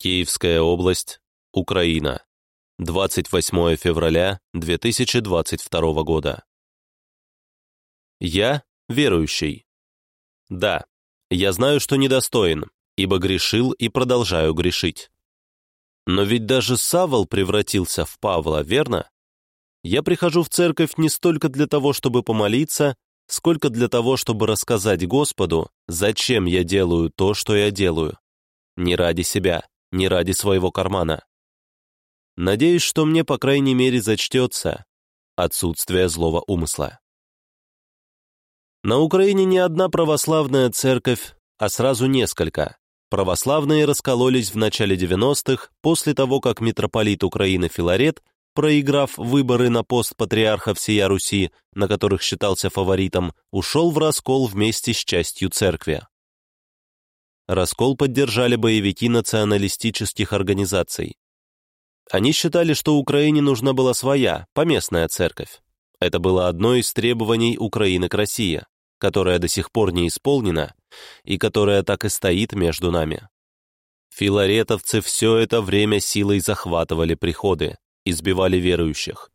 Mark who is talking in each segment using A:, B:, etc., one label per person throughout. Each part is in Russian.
A: Киевская область, Украина. 28 февраля 2022 года. Я верующий. Да, я знаю, что недостоин, ибо грешил и продолжаю грешить. Но ведь даже Савол превратился в Павла, верно? Я прихожу в церковь не столько для того, чтобы помолиться, сколько для того, чтобы рассказать Господу, зачем я делаю то, что я делаю. Не ради себя, не ради своего кармана. Надеюсь, что мне, по крайней мере, зачтется отсутствие злого умысла. На Украине не одна православная церковь, а сразу несколько. Православные раскололись в начале 90-х после того, как митрополит Украины Филарет, проиграв выборы на пост патриарха всея Руси, на которых считался фаворитом, ушел в раскол вместе с частью церкви. Раскол поддержали боевики националистических организаций. Они считали, что Украине нужна была своя, поместная церковь. Это было одно из требований Украины к России, которое до сих пор не исполнено и которое так и стоит между нами. Филаретовцы все это время силой захватывали приходы, избивали верующих.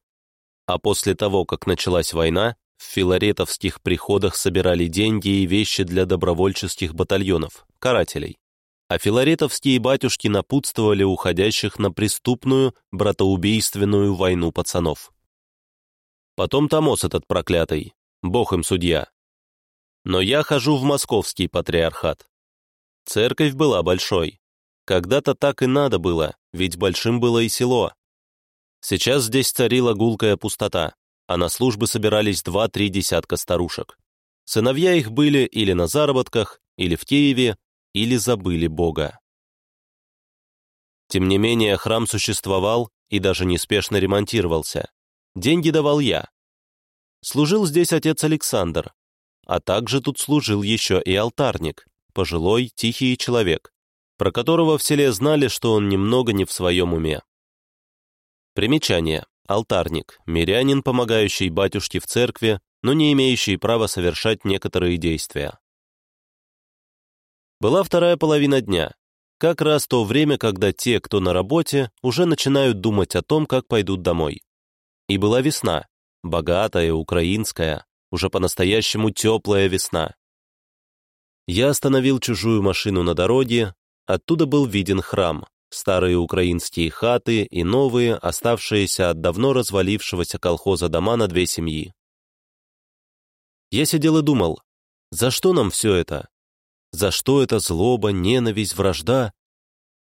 A: А после того, как началась война, в филаретовских приходах собирали деньги и вещи для добровольческих батальонов, карателей а филаретовские батюшки напутствовали уходящих на преступную, братоубийственную войну пацанов. Потом Томос этот проклятый, бог им судья. Но я хожу в московский патриархат. Церковь была большой. Когда-то так и надо было, ведь большим было и село. Сейчас здесь царила гулкая пустота, а на службы собирались два-три десятка старушек. Сыновья их были или на заработках, или в Киеве, или забыли Бога. Тем не менее, храм существовал и даже неспешно ремонтировался. Деньги давал я. Служил здесь отец Александр, а также тут служил еще и алтарник, пожилой, тихий человек, про которого в селе знали, что он немного не в своем уме. Примечание. Алтарник – мирянин, помогающий батюшке в церкви, но не имеющий права совершать некоторые действия. Была вторая половина дня, как раз то время, когда те, кто на работе, уже начинают думать о том, как пойдут домой. И была весна, богатая, украинская, уже по-настоящему теплая весна. Я остановил чужую машину на дороге, оттуда был виден храм, старые украинские хаты и новые, оставшиеся от давно развалившегося колхоза дома на две семьи. Я сидел и думал, за что нам все это? За что эта злоба, ненависть, вражда?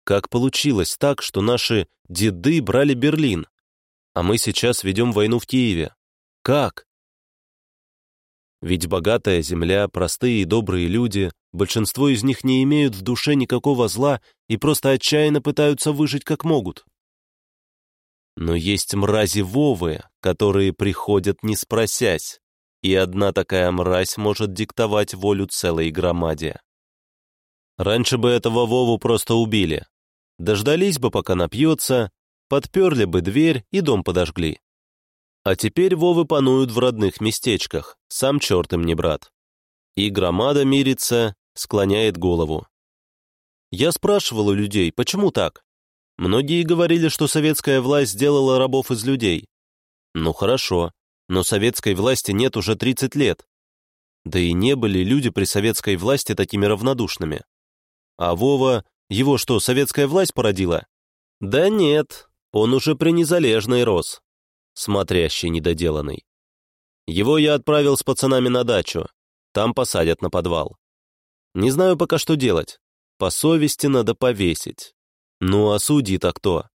A: Как получилось так, что наши деды брали Берлин, а мы сейчас ведем войну в Киеве? Как? Ведь богатая земля, простые и добрые люди, большинство из них не имеют в душе никакого зла и просто отчаянно пытаются выжить как могут. Но есть мрази Вовы, которые приходят не спросясь, и одна такая мразь может диктовать волю целой громаде. Раньше бы этого Вову просто убили. Дождались бы, пока напьется, подперли бы дверь и дом подожгли. А теперь Вовы пануют в родных местечках, сам черт им не брат. И громада мирится, склоняет голову. Я спрашивал у людей, почему так? Многие говорили, что советская власть сделала рабов из людей. Ну хорошо, но советской власти нет уже 30 лет. Да и не были люди при советской власти такими равнодушными. А Вова, его что, советская власть породила? Да нет, он уже при незалежной рос. Смотрящий недоделанный. Его я отправил с пацанами на дачу. Там посадят на подвал. Не знаю пока, что делать. По совести надо повесить. Ну а судьи-то кто?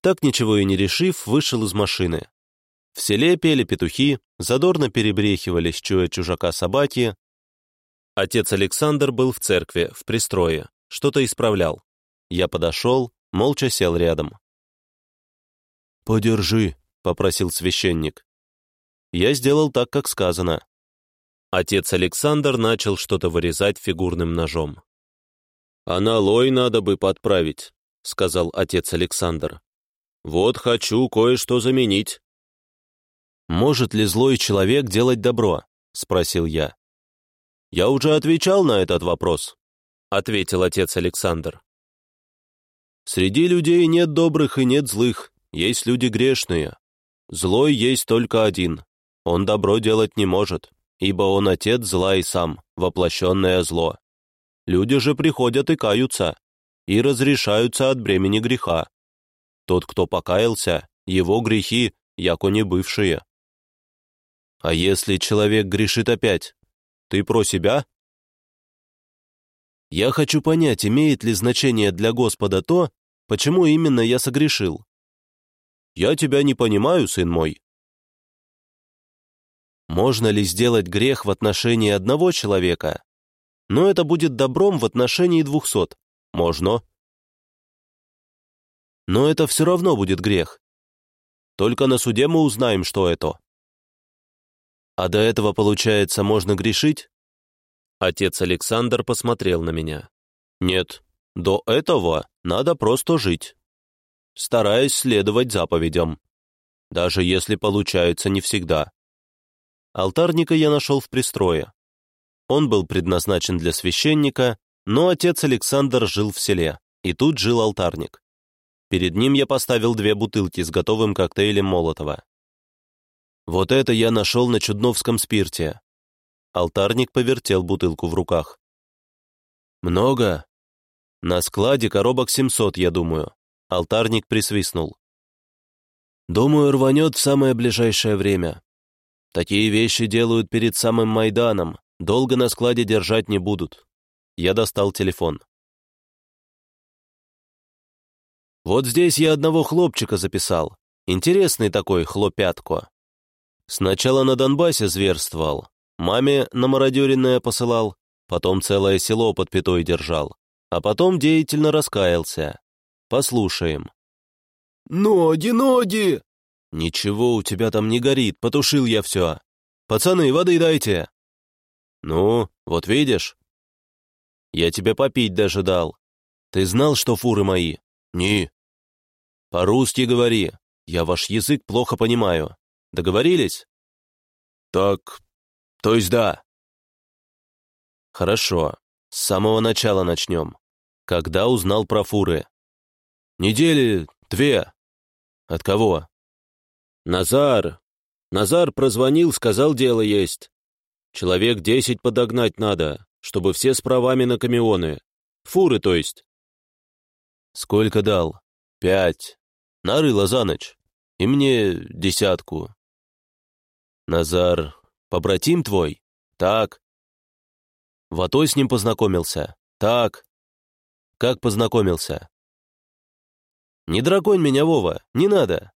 A: Так ничего и не решив, вышел из машины. В селе пели петухи, задорно перебрехивались, чуя чужака собаки, Отец Александр был в церкви, в пристрое, что-то исправлял. Я подошел, молча сел рядом. «Подержи», — попросил священник. Я сделал так, как сказано. Отец Александр начал что-то вырезать фигурным ножом. «Аналой надо бы подправить», — сказал отец Александр. «Вот хочу кое-что заменить». «Может ли злой человек делать добро?» — спросил я. «Я уже отвечал на этот вопрос», — ответил отец Александр. Среди людей нет добрых и нет злых, есть люди грешные. Злой есть только один. Он добро делать не может, ибо он отец зла и сам, воплощенное зло. Люди же приходят и каются, и разрешаются от бремени греха. Тот, кто покаялся, его грехи, яко не бывшие. А если человек грешит опять, ты про себя? Я хочу понять, имеет ли значение для Господа то, почему именно я согрешил. Я тебя не понимаю, сын мой. Можно ли сделать грех в отношении одного человека, но это будет добром в отношении двухсот? Можно. Но это все равно будет грех. Только на суде мы узнаем, что это. А до этого, получается, можно грешить? Отец Александр посмотрел на меня. Нет, до этого надо просто жить, стараясь следовать заповедям, даже если получается не всегда. Алтарника я нашел в пристрое. Он был предназначен для священника, но отец Александр жил в селе, и тут жил алтарник. Перед ним я поставил две бутылки с готовым коктейлем Молотова. Вот это я нашел на Чудновском спирте. Алтарник повертел бутылку в руках. Много? На складе коробок 700, я думаю. Алтарник присвистнул. Думаю, рванет в самое ближайшее время. Такие вещи делают перед самым Майданом, долго на складе держать не будут. Я достал телефон. Вот здесь я одного хлопчика записал. Интересный такой хлопятко. Сначала на Донбассе зверствовал, маме на мародеренное посылал, потом целое село под пятой держал, а потом деятельно раскаялся. Послушаем. «Ноги, ноги!» «Ничего у тебя там не горит, потушил я все. Пацаны, воды дайте!» «Ну, вот видишь?» «Я тебе попить даже дал. Ты знал, что фуры мои?» «Не». «По-русски говори. Я ваш язык плохо понимаю. Договорились?» «Так, то есть да». «Хорошо. С самого начала начнем. Когда узнал про фуры?» «Недели две». «От кого?» «Назар. Назар прозвонил, сказал, дело есть. Человек десять подогнать надо, чтобы все с правами на камионы. Фуры, то есть». «Сколько дал?» «Пять. Нарыло за ночь. И мне десятку. «Назар, побратим твой?» «Так». «Ватой с ним познакомился?» «Так». «Как познакомился?» «Не драконь меня, Вова, не надо!»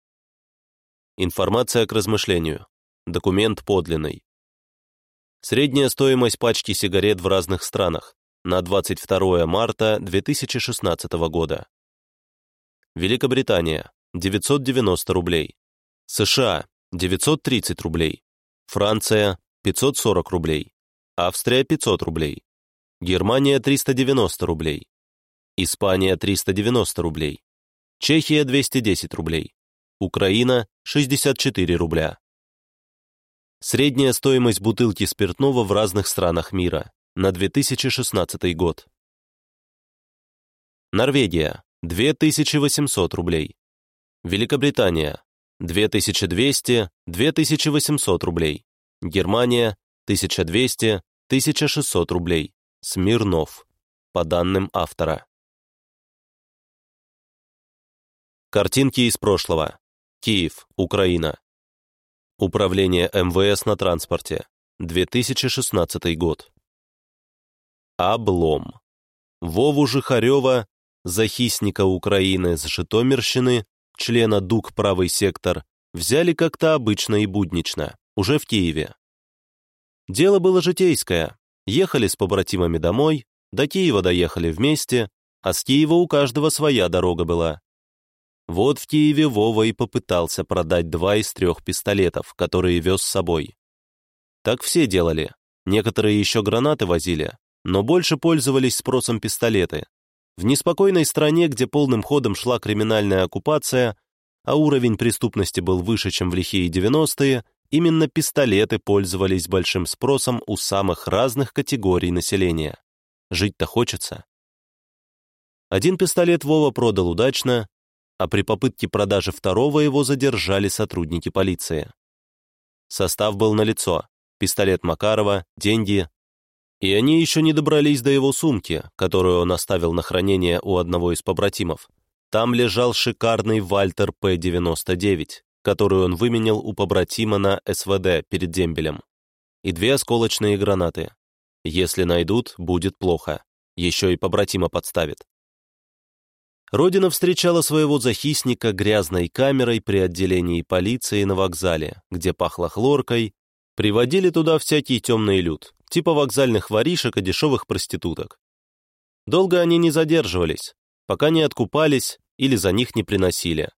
A: Информация к размышлению. Документ подлинный. Средняя стоимость пачки сигарет в разных странах на 22 марта 2016 года. Великобритания – 990 рублей. США 930 рублей. Франция – 540 рублей. Австрия – 500 рублей. Германия – 390 рублей. Испания – 390 рублей. Чехия – 210 рублей. Украина – 64 рубля. Средняя стоимость бутылки спиртного в разных странах мира на 2016 год. Норвегия – 2800 рублей. Великобритания 2200-2800 рублей. Германия 1200-1600 рублей. Смирнов. По данным автора. Картинки из прошлого. Киев, Украина. Управление МВС на транспорте. 2016 год. Облом. Вову Жихарева, захисника Украины с Житомирщины, члена ДУК «Правый сектор», взяли как-то обычно и буднично, уже в Киеве. Дело было житейское. Ехали с побратимами домой, до Киева доехали вместе, а с Киева у каждого своя дорога была. Вот в Киеве Вова и попытался продать два из трех пистолетов, которые вез с собой. Так все делали. Некоторые еще гранаты возили, но больше пользовались спросом пистолеты, в неспокойной стране, где полным ходом шла криминальная оккупация, а уровень преступности был выше, чем в лихие 90-е, именно пистолеты пользовались большим спросом у самых разных категорий населения. Жить-то хочется. Один пистолет Вова продал удачно, а при попытке продажи второго его задержали сотрудники полиции. Состав был налицо. Пистолет Макарова, деньги. И они еще не добрались до его сумки, которую он оставил на хранение у одного из побратимов. Там лежал шикарный Вальтер П-99, который он выменял у побратима на СВД перед дембелем. И две осколочные гранаты. Если найдут, будет плохо. Еще и побратима подставит. Родина встречала своего захисника грязной камерой при отделении полиции на вокзале, где пахло хлоркой. Приводили туда всякий темный люд, типа вокзальных воришек и дешевых проституток. Долго они не задерживались, пока не откупались или за них не приносили.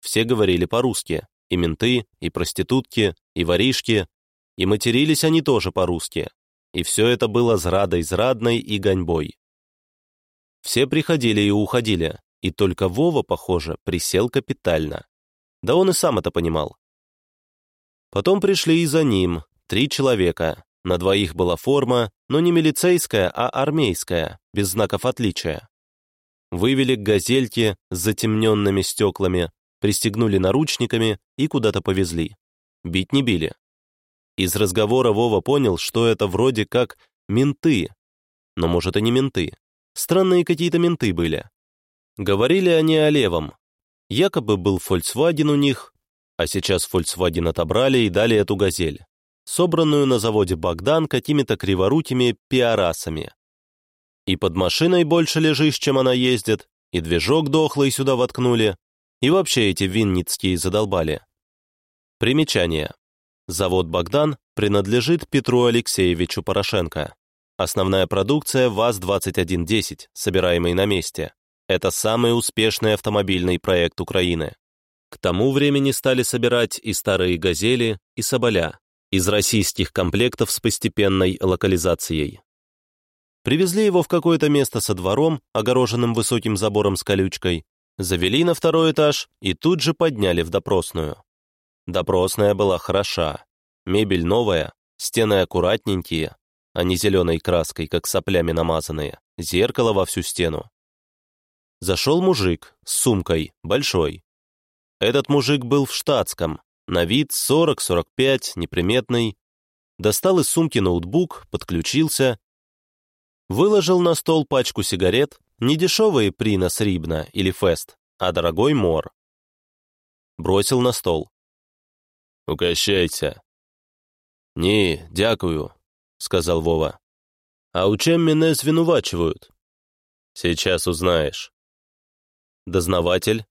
A: Все говорили по-русски, и менты, и проститутки, и воришки, и матерились они тоже по-русски. И все это было зрадой зрадной и гоньбой. Все приходили и уходили, и только Вова, похоже, присел капитально. Да он и сам это понимал. Потом пришли и за ним, три человека. На двоих была форма, но не милицейская, а армейская, без знаков отличия. Вывели к газельке с затемненными стеклами, пристегнули наручниками и куда-то повезли. Бить не били. Из разговора Вова понял, что это вроде как менты. Но, может, и не менты. Странные какие-то менты были. Говорили они о левом. Якобы был Volkswagen у них, а сейчас Volkswagen отобрали и дали эту «Газель», собранную на заводе «Богдан» какими-то криворукими пиарасами. И под машиной больше лежишь, чем она ездит, и движок дохлый сюда воткнули, и вообще эти винницкие задолбали. Примечание. Завод «Богдан» принадлежит Петру Алексеевичу Порошенко. Основная продукция ВАЗ-2110, собираемый на месте. Это самый успешный автомобильный проект Украины. К тому времени стали собирать и старые «Газели», и «Соболя» из российских комплектов с постепенной локализацией. Привезли его в какое-то место со двором, огороженным высоким забором с колючкой, завели на второй этаж и тут же подняли в допросную. Допросная была хороша. Мебель новая, стены аккуратненькие, а не зеленой краской, как соплями намазанные, зеркало во всю стену. Зашел мужик с сумкой, большой. Этот мужик был в штатском, на вид 40-45, неприметный. Достал из сумки ноутбук, подключился. Выложил на стол пачку сигарет, не дешевые Принос Рибна или Фест, а дорогой Мор. Бросил на стол. «Угощайся». «Ні, дякую», — сказал Вова. «А у чем меня звинувачивают?» «Сейчас узнаешь». Дознаватель.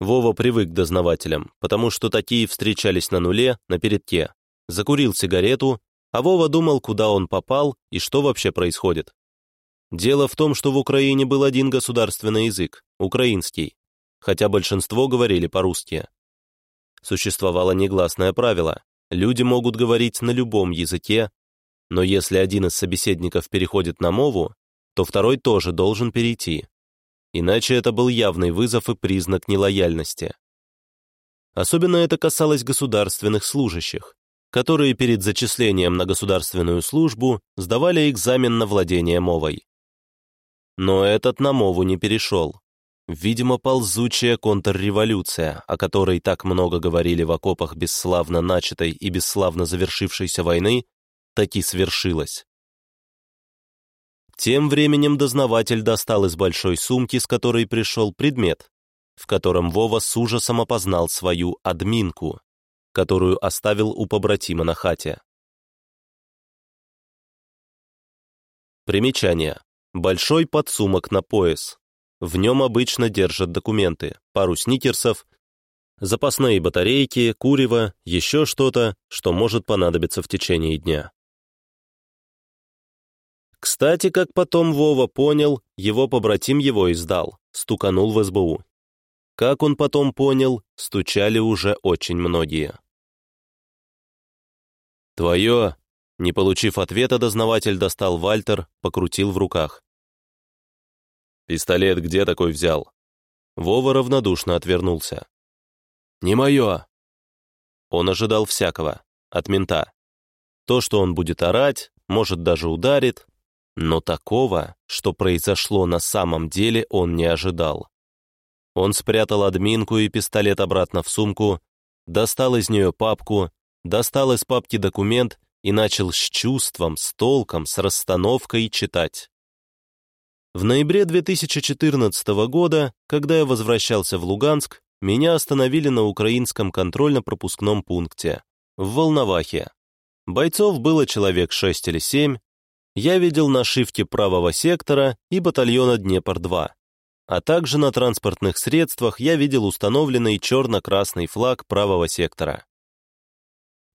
A: Вова привык к дознавателям, потому что такие встречались на нуле, на передке. Закурил сигарету, а Вова думал, куда он попал и что вообще происходит. Дело в том, что в Украине был один государственный язык – украинский, хотя большинство говорили по-русски. Существовало негласное правило – люди могут говорить на любом языке, но если один из собеседников переходит на мову, то второй тоже должен перейти. Иначе это был явный вызов и признак нелояльности. Особенно это касалось государственных служащих, которые перед зачислением на государственную службу сдавали экзамен на владение мовой. Но этот на мову не перешел. Видимо, ползучая контрреволюция, о которой так много говорили в окопах бесславно начатой и бесславно завершившейся войны, таки свершилась. Тем временем дознаватель достал из большой сумки, с которой пришел предмет, в котором Вова с ужасом опознал свою админку, которую оставил у побратима на хате. Примечание. Большой подсумок на пояс. В нем обычно держат документы, пару сникерсов, запасные батарейки, курево, еще что-то, что может понадобиться в течение дня. Кстати, как потом Вова понял, его побратим его издал, стуканул в СБУ. Как он потом понял, стучали уже очень многие. «Твое!» Не получив ответа, дознаватель достал Вальтер, покрутил в руках. «Пистолет где такой взял?» Вова равнодушно отвернулся. «Не мое!» Он ожидал всякого, от мента. То, что он будет орать, может, даже ударит, Но такого, что произошло на самом деле, он не ожидал. Он спрятал админку и пистолет обратно в сумку, достал из нее папку, достал из папки документ и начал с чувством, с толком, с расстановкой читать. В ноябре 2014 года, когда я возвращался в Луганск, меня остановили на украинском контрольно-пропускном пункте, в Волновахе. Бойцов было человек 6 или 7. Я видел нашивки правого сектора и батальона Днепр-2. А также на транспортных средствах я видел установленный черно-красный флаг правого сектора.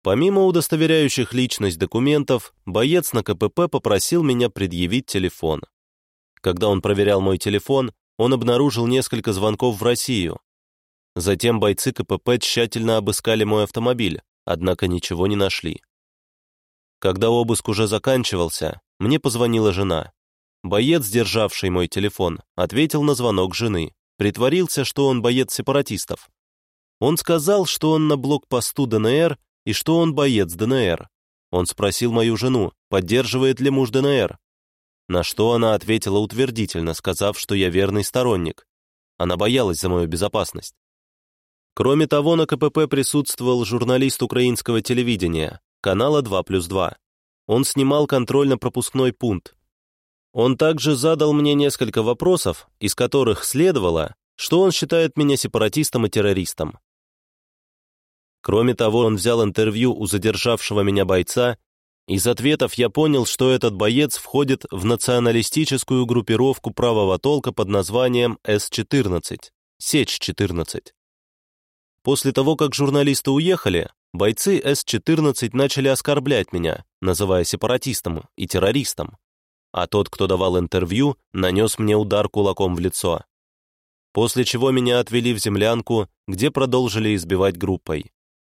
A: Помимо удостоверяющих личность документов, боец на КПП попросил меня предъявить телефон. Когда он проверял мой телефон, он обнаружил несколько звонков в Россию. Затем бойцы КПП тщательно обыскали мой автомобиль, однако ничего не нашли. Когда обыск уже заканчивался, мне позвонила жена. Боец, державший мой телефон, ответил на звонок жены, притворился, что он боец сепаратистов. Он сказал, что он на блокпосту ДНР и что он боец ДНР. Он спросил мою жену, поддерживает ли муж ДНР. На что она ответила утвердительно, сказав, что я верный сторонник. Она боялась за мою безопасность. Кроме того, на КПП присутствовал журналист украинского телевидения, канала 2 плюс 2. Он снимал контрольно-пропускной пункт. Он также задал мне несколько вопросов, из которых следовало, что он считает меня сепаратистом и террористом. Кроме того, он взял интервью у задержавшего меня бойца из ответов я понял, что этот боец входит в националистическую группировку правого толка под названием С-14, Сечь-14. После того, как журналисты уехали, бойцы С-14 начали оскорблять меня, называя сепаратистом и террористом, а тот, кто давал интервью, нанес мне удар кулаком в лицо. После чего меня отвели в землянку, где продолжили избивать группой.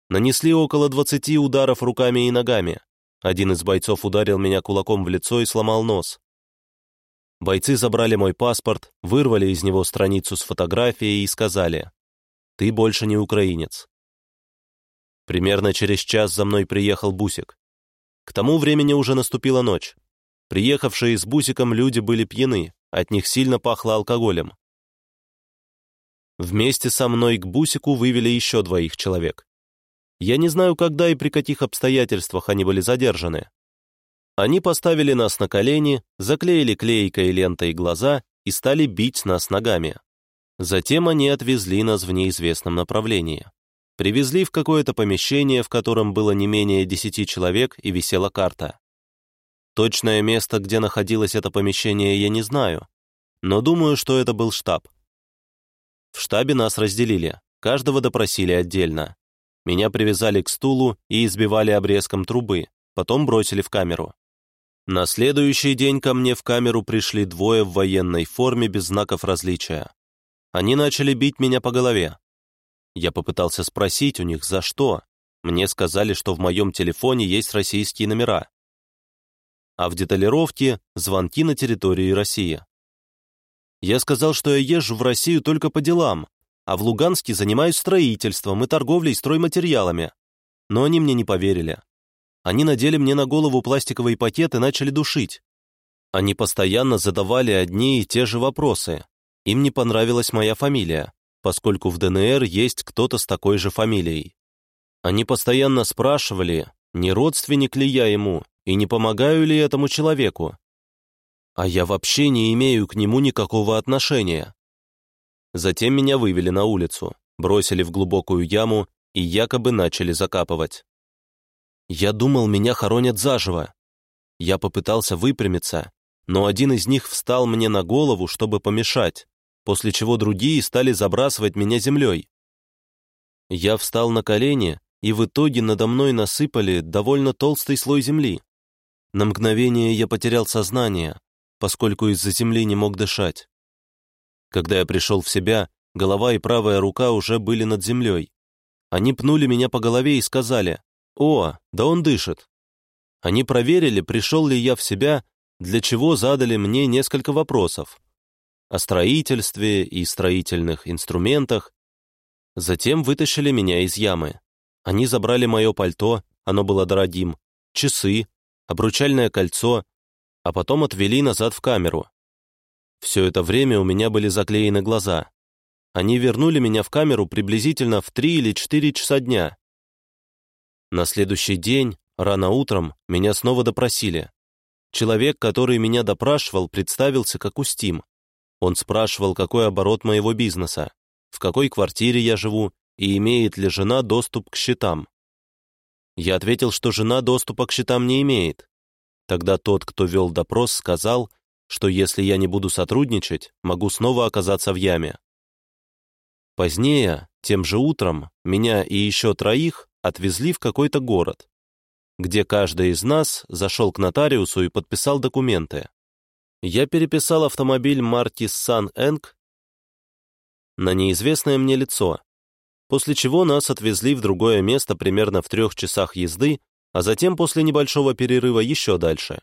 A: Нанесли около 20 ударов руками и ногами, один из бойцов ударил меня кулаком в лицо и сломал нос. Бойцы забрали мой паспорт, вырвали из него страницу с фотографией и сказали, «Ты больше не украинец». Примерно через час за мной приехал Бусик. К тому времени уже наступила ночь. Приехавшие с Бусиком люди были пьяны, от них сильно пахло алкоголем. Вместе со мной к Бусику вывели еще двоих человек. Я не знаю, когда и при каких обстоятельствах они были задержаны. Они поставили нас на колени, заклеили клейкой лентой глаза и стали бить нас ногами. Затем они отвезли нас в неизвестном направлении. Привезли в какое-то помещение, в котором было не менее десяти человек и висела карта. Точное место, где находилось это помещение, я не знаю, но думаю, что это был штаб. В штабе нас разделили, каждого допросили отдельно. Меня привязали к стулу и избивали обрезком трубы, потом бросили в камеру. На следующий день ко мне в камеру пришли двое в военной форме без знаков различия. Они начали бить меня по голове. Я попытался спросить у них, за что. Мне сказали, что в моем телефоне есть российские номера. А в деталировке — звонки на территории России. Я сказал, что я езжу в Россию только по делам, а в Луганске занимаюсь строительством и торговлей стройматериалами. Но они мне не поверили. Они надели мне на голову пластиковый пакет и начали душить. Они постоянно задавали одни и те же вопросы. Им не понравилась моя фамилия, поскольку в ДНР есть кто-то с такой же фамилией. Они постоянно спрашивали, не родственник ли я ему и не помогаю ли этому человеку. А я вообще не имею к нему никакого отношения. Затем меня вывели на улицу, бросили в глубокую яму и якобы начали закапывать. Я думал, меня хоронят заживо. Я попытался выпрямиться, но один из них встал мне на голову, чтобы помешать, после чего другие стали забрасывать меня землей. Я встал на колени, и в итоге надо мной насыпали довольно толстый слой земли. На мгновение я потерял сознание, поскольку из-за земли не мог дышать. Когда я пришел в себя, голова и правая рука уже были над землей. Они пнули меня по голове и сказали, «О, да он дышит». Они проверили, пришел ли я в себя, для чего задали мне несколько вопросов. О строительстве и строительных инструментах. Затем вытащили меня из ямы. Они забрали мое пальто, оно было дорогим, часы, обручальное кольцо. а потом отвели назад в камеру. Все это время у меня были заклеены глаза. Они вернули меня в камеру приблизительно в 3 или 4 часа дня. На следующий день, рано утром, меня снова допросили. Человек, который меня допрашивал, представился как Устим. Он спрашивал, какой оборот моего бизнеса, в какой квартире я живу и имеет ли жена доступ к счетам. Я ответил, что жена доступа к счетам не имеет. Тогда тот, кто вел допрос, сказал, что если я не буду сотрудничать, могу снова оказаться в яме. Позднее, тем же утром, меня и еще троих отвезли в какой-то город, где каждый из нас зашел к нотариусу и подписал документы. Я переписал автомобиль марки Sun Eng на неизвестное мне лицо, после чего нас отвезли в другое место примерно в трех часах езды, а затем после небольшого перерыва еще дальше.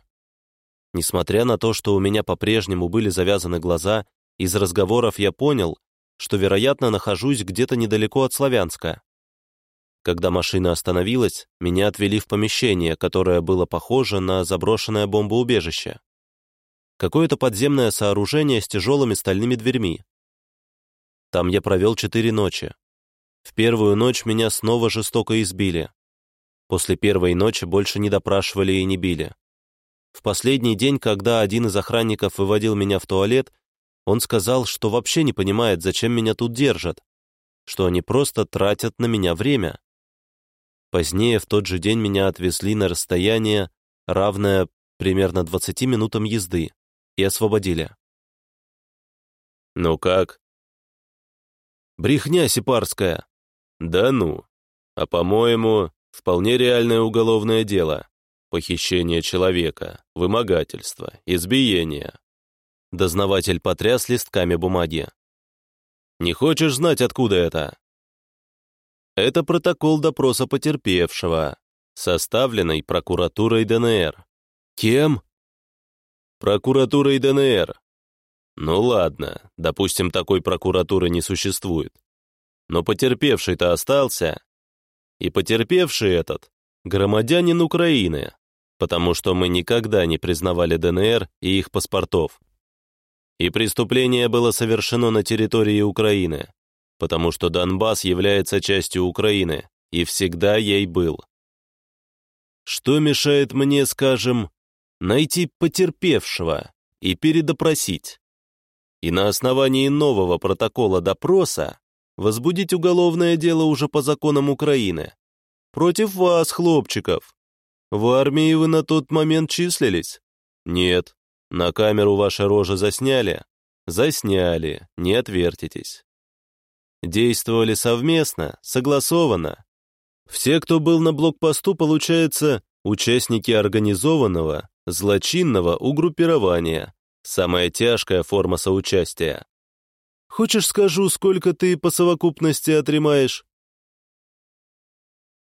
A: Несмотря на то, что у меня по-прежнему были завязаны глаза, из разговоров я понял, что, вероятно, нахожусь где-то недалеко от Славянска. Когда машина остановилась, меня отвели в помещение, которое было похоже на заброшенное бомбоубежище. Какое-то подземное сооружение с тяжелыми стальными дверьми. Там я провел четыре ночи. В первую ночь меня снова жестоко избили. После первой ночи больше не допрашивали и не били. В последний день, когда один из охранников выводил меня в туалет, он сказал, что вообще не понимает, зачем меня тут держат, что они просто тратят на меня время. Позднее, в тот же день, меня отвезли на расстояние, равное примерно 20 минутам езды, и освободили.
B: «Ну как?»
A: «Брехня сепарская»,
B: да ну. А по-моему, вполне реальное уголовное дело. Похищение человека, вымогательство, избиение.
A: Дознаватель потряс листками бумаги.
B: Не хочешь знать, откуда это?
A: Это протокол допроса потерпевшего, составленный прокуратурой ДНР.
B: Кем? Прокуратурой ДНР. Ну ладно, допустим, такой прокуратуры не существует. Но потерпевший-то остался. И потерпевший этот — громадянин Украины, потому что мы никогда не признавали ДНР и их паспортов. И преступление было совершено на территории Украины, потому что Донбасс является частью Украины и всегда ей был. Что мешает мне, скажем, найти потерпевшего и передопросить? И на основании нового протокола допроса возбудить уголовное дело уже по законам Украины. Против вас, хлопчиков. В армии вы на тот момент числились? Нет. На камеру ваши рожи засняли? Засняли, не отвертитесь. Действовали совместно, согласованно. Все, кто был на блокпосту, получается, участники организованного, злочинного угруппирования, самая тяжкая форма соучастия. Хочешь скажу, сколько ты по совокупности отримаешь?»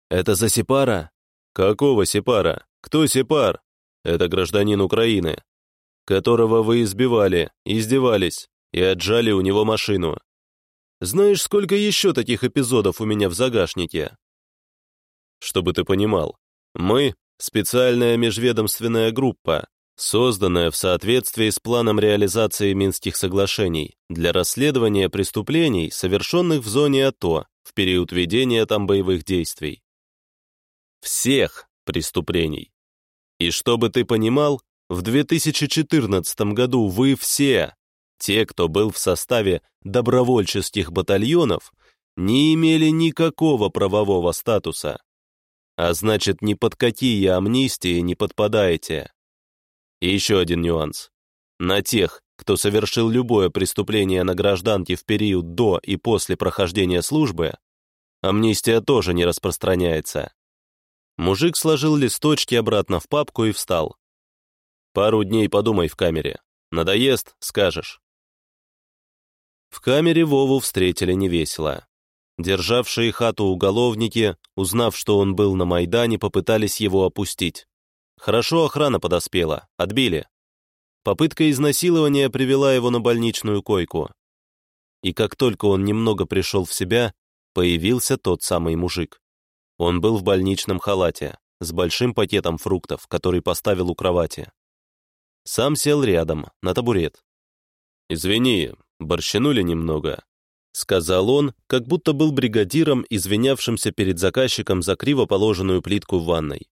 B: «Это за Сепара?»
A: «Какого Сепара? Кто Сепар?» «Это гражданин Украины, которого вы избивали, издевались и отжали у него машину. Знаешь, сколько еще таких эпизодов у меня в загашнике?» «Чтобы ты понимал, мы — специальная межведомственная группа, созданная в соответствии с планом реализации Минских соглашений для расследования преступлений, совершенных в зоне АТО в период ведения там боевых действий. Всех преступлений. И чтобы ты понимал, в 2014 году вы все, те, кто был в составе добровольческих батальонов, не имели никакого правового статуса. А значит, ни под какие амнистии не подпадаете. И еще один нюанс. На тех, кто совершил любое преступление на гражданке в период до и после прохождения службы, амнистия тоже не распространяется. Мужик сложил листочки обратно в папку и встал. Пару дней подумай в камере. Надоест, скажешь. В камере Вову встретили невесело. Державшие хату уголовники, узнав, что он был на Майдане, попытались его опустить. Хорошо охрана подоспела, отбили. Попытка изнасилования привела его на больничную койку. И как только он немного пришел в себя, появился тот самый мужик. Он был в больничном халате, с большим пакетом фруктов, который поставил у кровати. Сам сел рядом, на табурет.
B: «Извини, борщанули немного», —
A: сказал он, как будто был бригадиром, извинявшимся перед заказчиком за криво положенную плитку в ванной.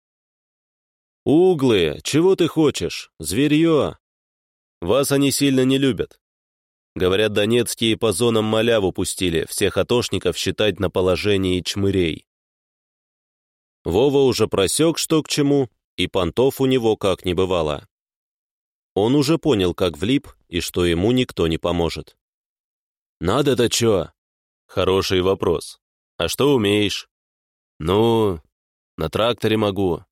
B: «Углы, чего ты хочешь? Зверье!» «Вас они сильно не любят. Говорят, донецкие по зонам маляву пустили, всех атошников считать на положении чмырей». Вова уже просек, что к чему, и понтов у него как не бывало. Он уже понял, как влип, и что ему никто не поможет. «Надо-то чё?» «Хороший вопрос. А что умеешь?» «Ну, на тракторе могу.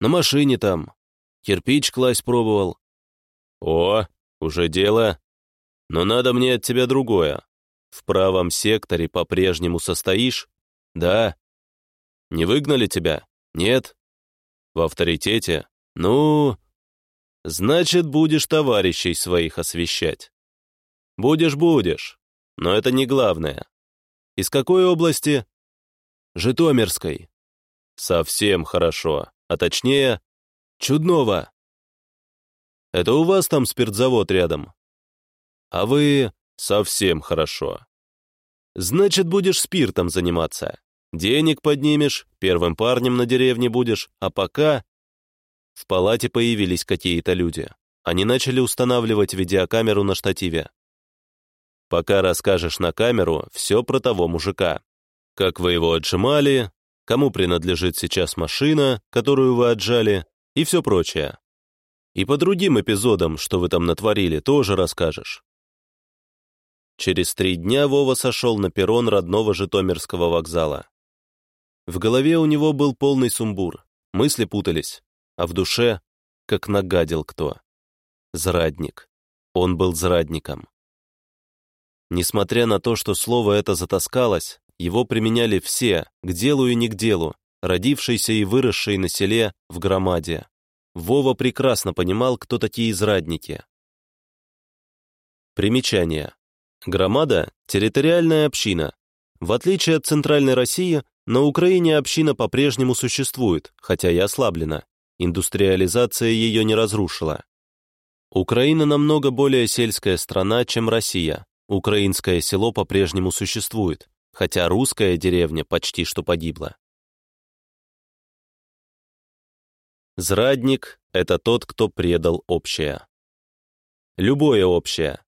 B: На машине там. Кирпич класть пробовал».
A: «О, уже дело. Но надо мне от тебя другое. В правом секторе по-прежнему состоишь?»
B: «Да».
A: «Не выгнали тебя?»
B: «Нет».
A: «В авторитете?» «Ну...» «Значит, будешь товарищей своих освещать». «Будешь-будешь. Но это не главное. Из какой области?»
B: «Житомирской».
A: «Совсем хорошо. А точнее...»
B: «Чудного».
A: «Это у вас там спиртзавод рядом?»
B: «А вы...»
A: «Совсем хорошо. Значит, будешь спиртом заниматься. Денег поднимешь, первым парнем на деревне будешь, а пока...» В палате появились какие-то люди. Они начали устанавливать видеокамеру на штативе. Пока расскажешь на камеру все про того мужика. Как вы его отжимали, кому принадлежит сейчас машина, которую вы отжали, и все прочее. И по другим эпизодам, что вы там натворили, тоже расскажешь. Через три дня Вова сошел на перрон родного Житомирского вокзала. В голове у него был полный сумбур, мысли путались а в душе, как нагадил кто. Зрадник. Он был зрадником. Несмотря на то, что слово это затаскалось, его применяли все, к делу и не к делу, родившиеся и выросшие на селе в громаде. Вова прекрасно понимал, кто такие зрадники. Примечание. Громада — территориальная община. В отличие от Центральной России, на Украине община по-прежнему существует, хотя и ослаблена. Индустриализация ее не разрушила. Украина намного более сельская страна, чем Россия. Украинское село по-прежнему существует, хотя русская деревня почти что погибла. Зрадник — это тот, кто предал общее. Любое общее.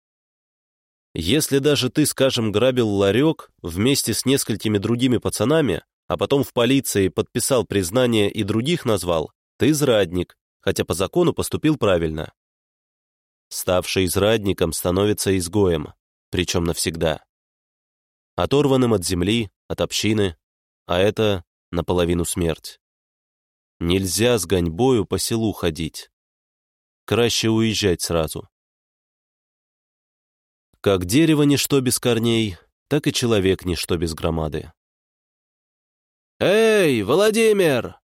A: Если даже ты, скажем, грабил ларек вместе с несколькими другими пацанами, а потом в полиции подписал признание и других назвал, ты зрадник, хотя по закону поступил правильно. Ставший зрадником становится изгоем, причем навсегда. Оторванным от земли, от общины, а это наполовину смерть. Нельзя с гоньбою по селу ходить. Краще уезжать сразу. Как дерево ничто без корней, так и человек ничто без громады.
B: «Эй, Владимир!»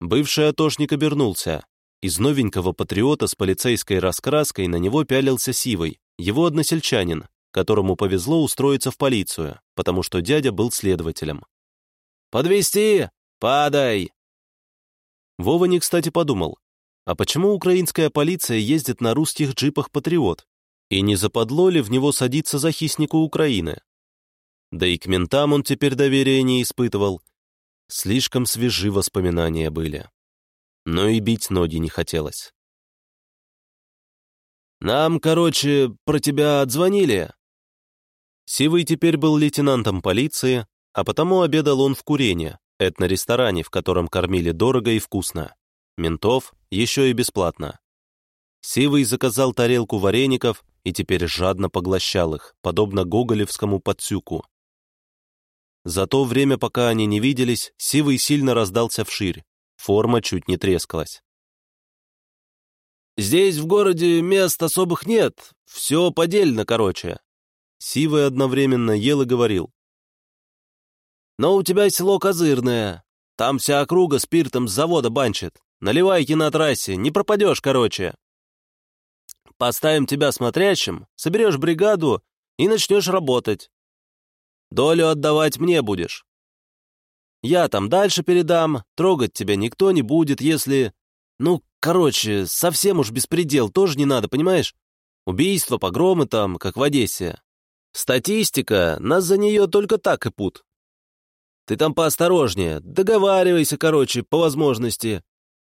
A: Бывший атошник обернулся. Из новенького патриота с полицейской раскраской на него пялился Сивой, его односельчанин, которому повезло устроиться в полицию, потому что дядя был следователем.
B: «Подвести! Падай!»
A: Вова не кстати подумал, а почему украинская полиция ездит на русских джипах «Патриот»? И не западло ли в него садиться захиснику Украины? Да и к ментам он теперь доверия не испытывал, Слишком свежи воспоминания были. Но и бить ноги не хотелось.
B: «Нам, короче, про тебя отзвонили».
A: Сивый теперь был лейтенантом полиции, а потому обедал он в Курене, этно-ресторане, в котором кормили дорого и вкусно. Ментов еще и бесплатно. Сивый заказал тарелку вареников и теперь жадно поглощал их, подобно гоголевскому подсюку. За то время, пока они не виделись, Сивый сильно раздался вширь. Форма чуть не трескалась.
B: «Здесь в городе мест особых нет, все подельно, короче».
A: Сивый одновременно ел и говорил.
B: «Но у тебя село Козырное. Там вся округа спиртом с завода банчит. Наливайки на трассе, не пропадешь, короче. Поставим тебя смотрящим, соберешь бригаду и начнешь работать. Долю отдавать мне будешь. Я там дальше передам, трогать тебя никто не будет, если...
A: Ну, короче, совсем уж беспредел тоже не надо, понимаешь? Убийства, погромы там, как в Одессе. Статистика, нас за нее только так и пут. Ты там поосторожнее, договаривайся, короче, по возможности.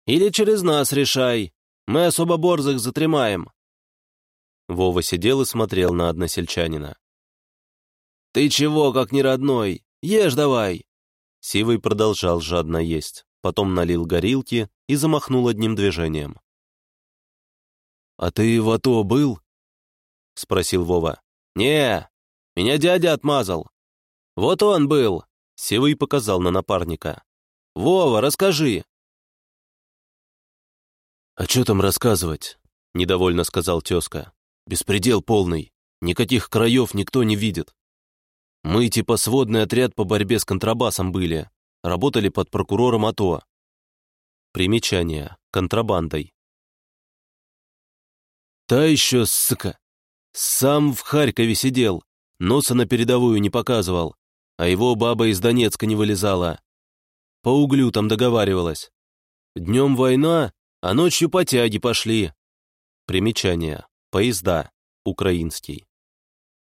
A: Или через нас решай. Мы особо борзых затремаем. Вова сидел и смотрел на односельчанина. «Ты чего, как не родной? Ешь давай!» Сивый продолжал жадно есть, потом налил горилки и замахнул одним движением. «А ты в АТО был?» — спросил Вова. «Не, меня дядя отмазал. Вот он был!» — Сивый показал на напарника. «Вова, расскажи!» «А что там рассказывать?» — недовольно сказал тезка. «Беспредел полный. Никаких краев никто не видит. Мы типа сводный отряд по борьбе с контрабасом были. Работали под прокурором АТО. Примечание. Контрабандой. Та еще, сука. Сам в Харькове сидел, носа на передовую не показывал, а его баба из Донецка не вылезала. По углю там договаривалась. Днем война, а ночью потяги пошли. Примечание. Поезда. Украинский.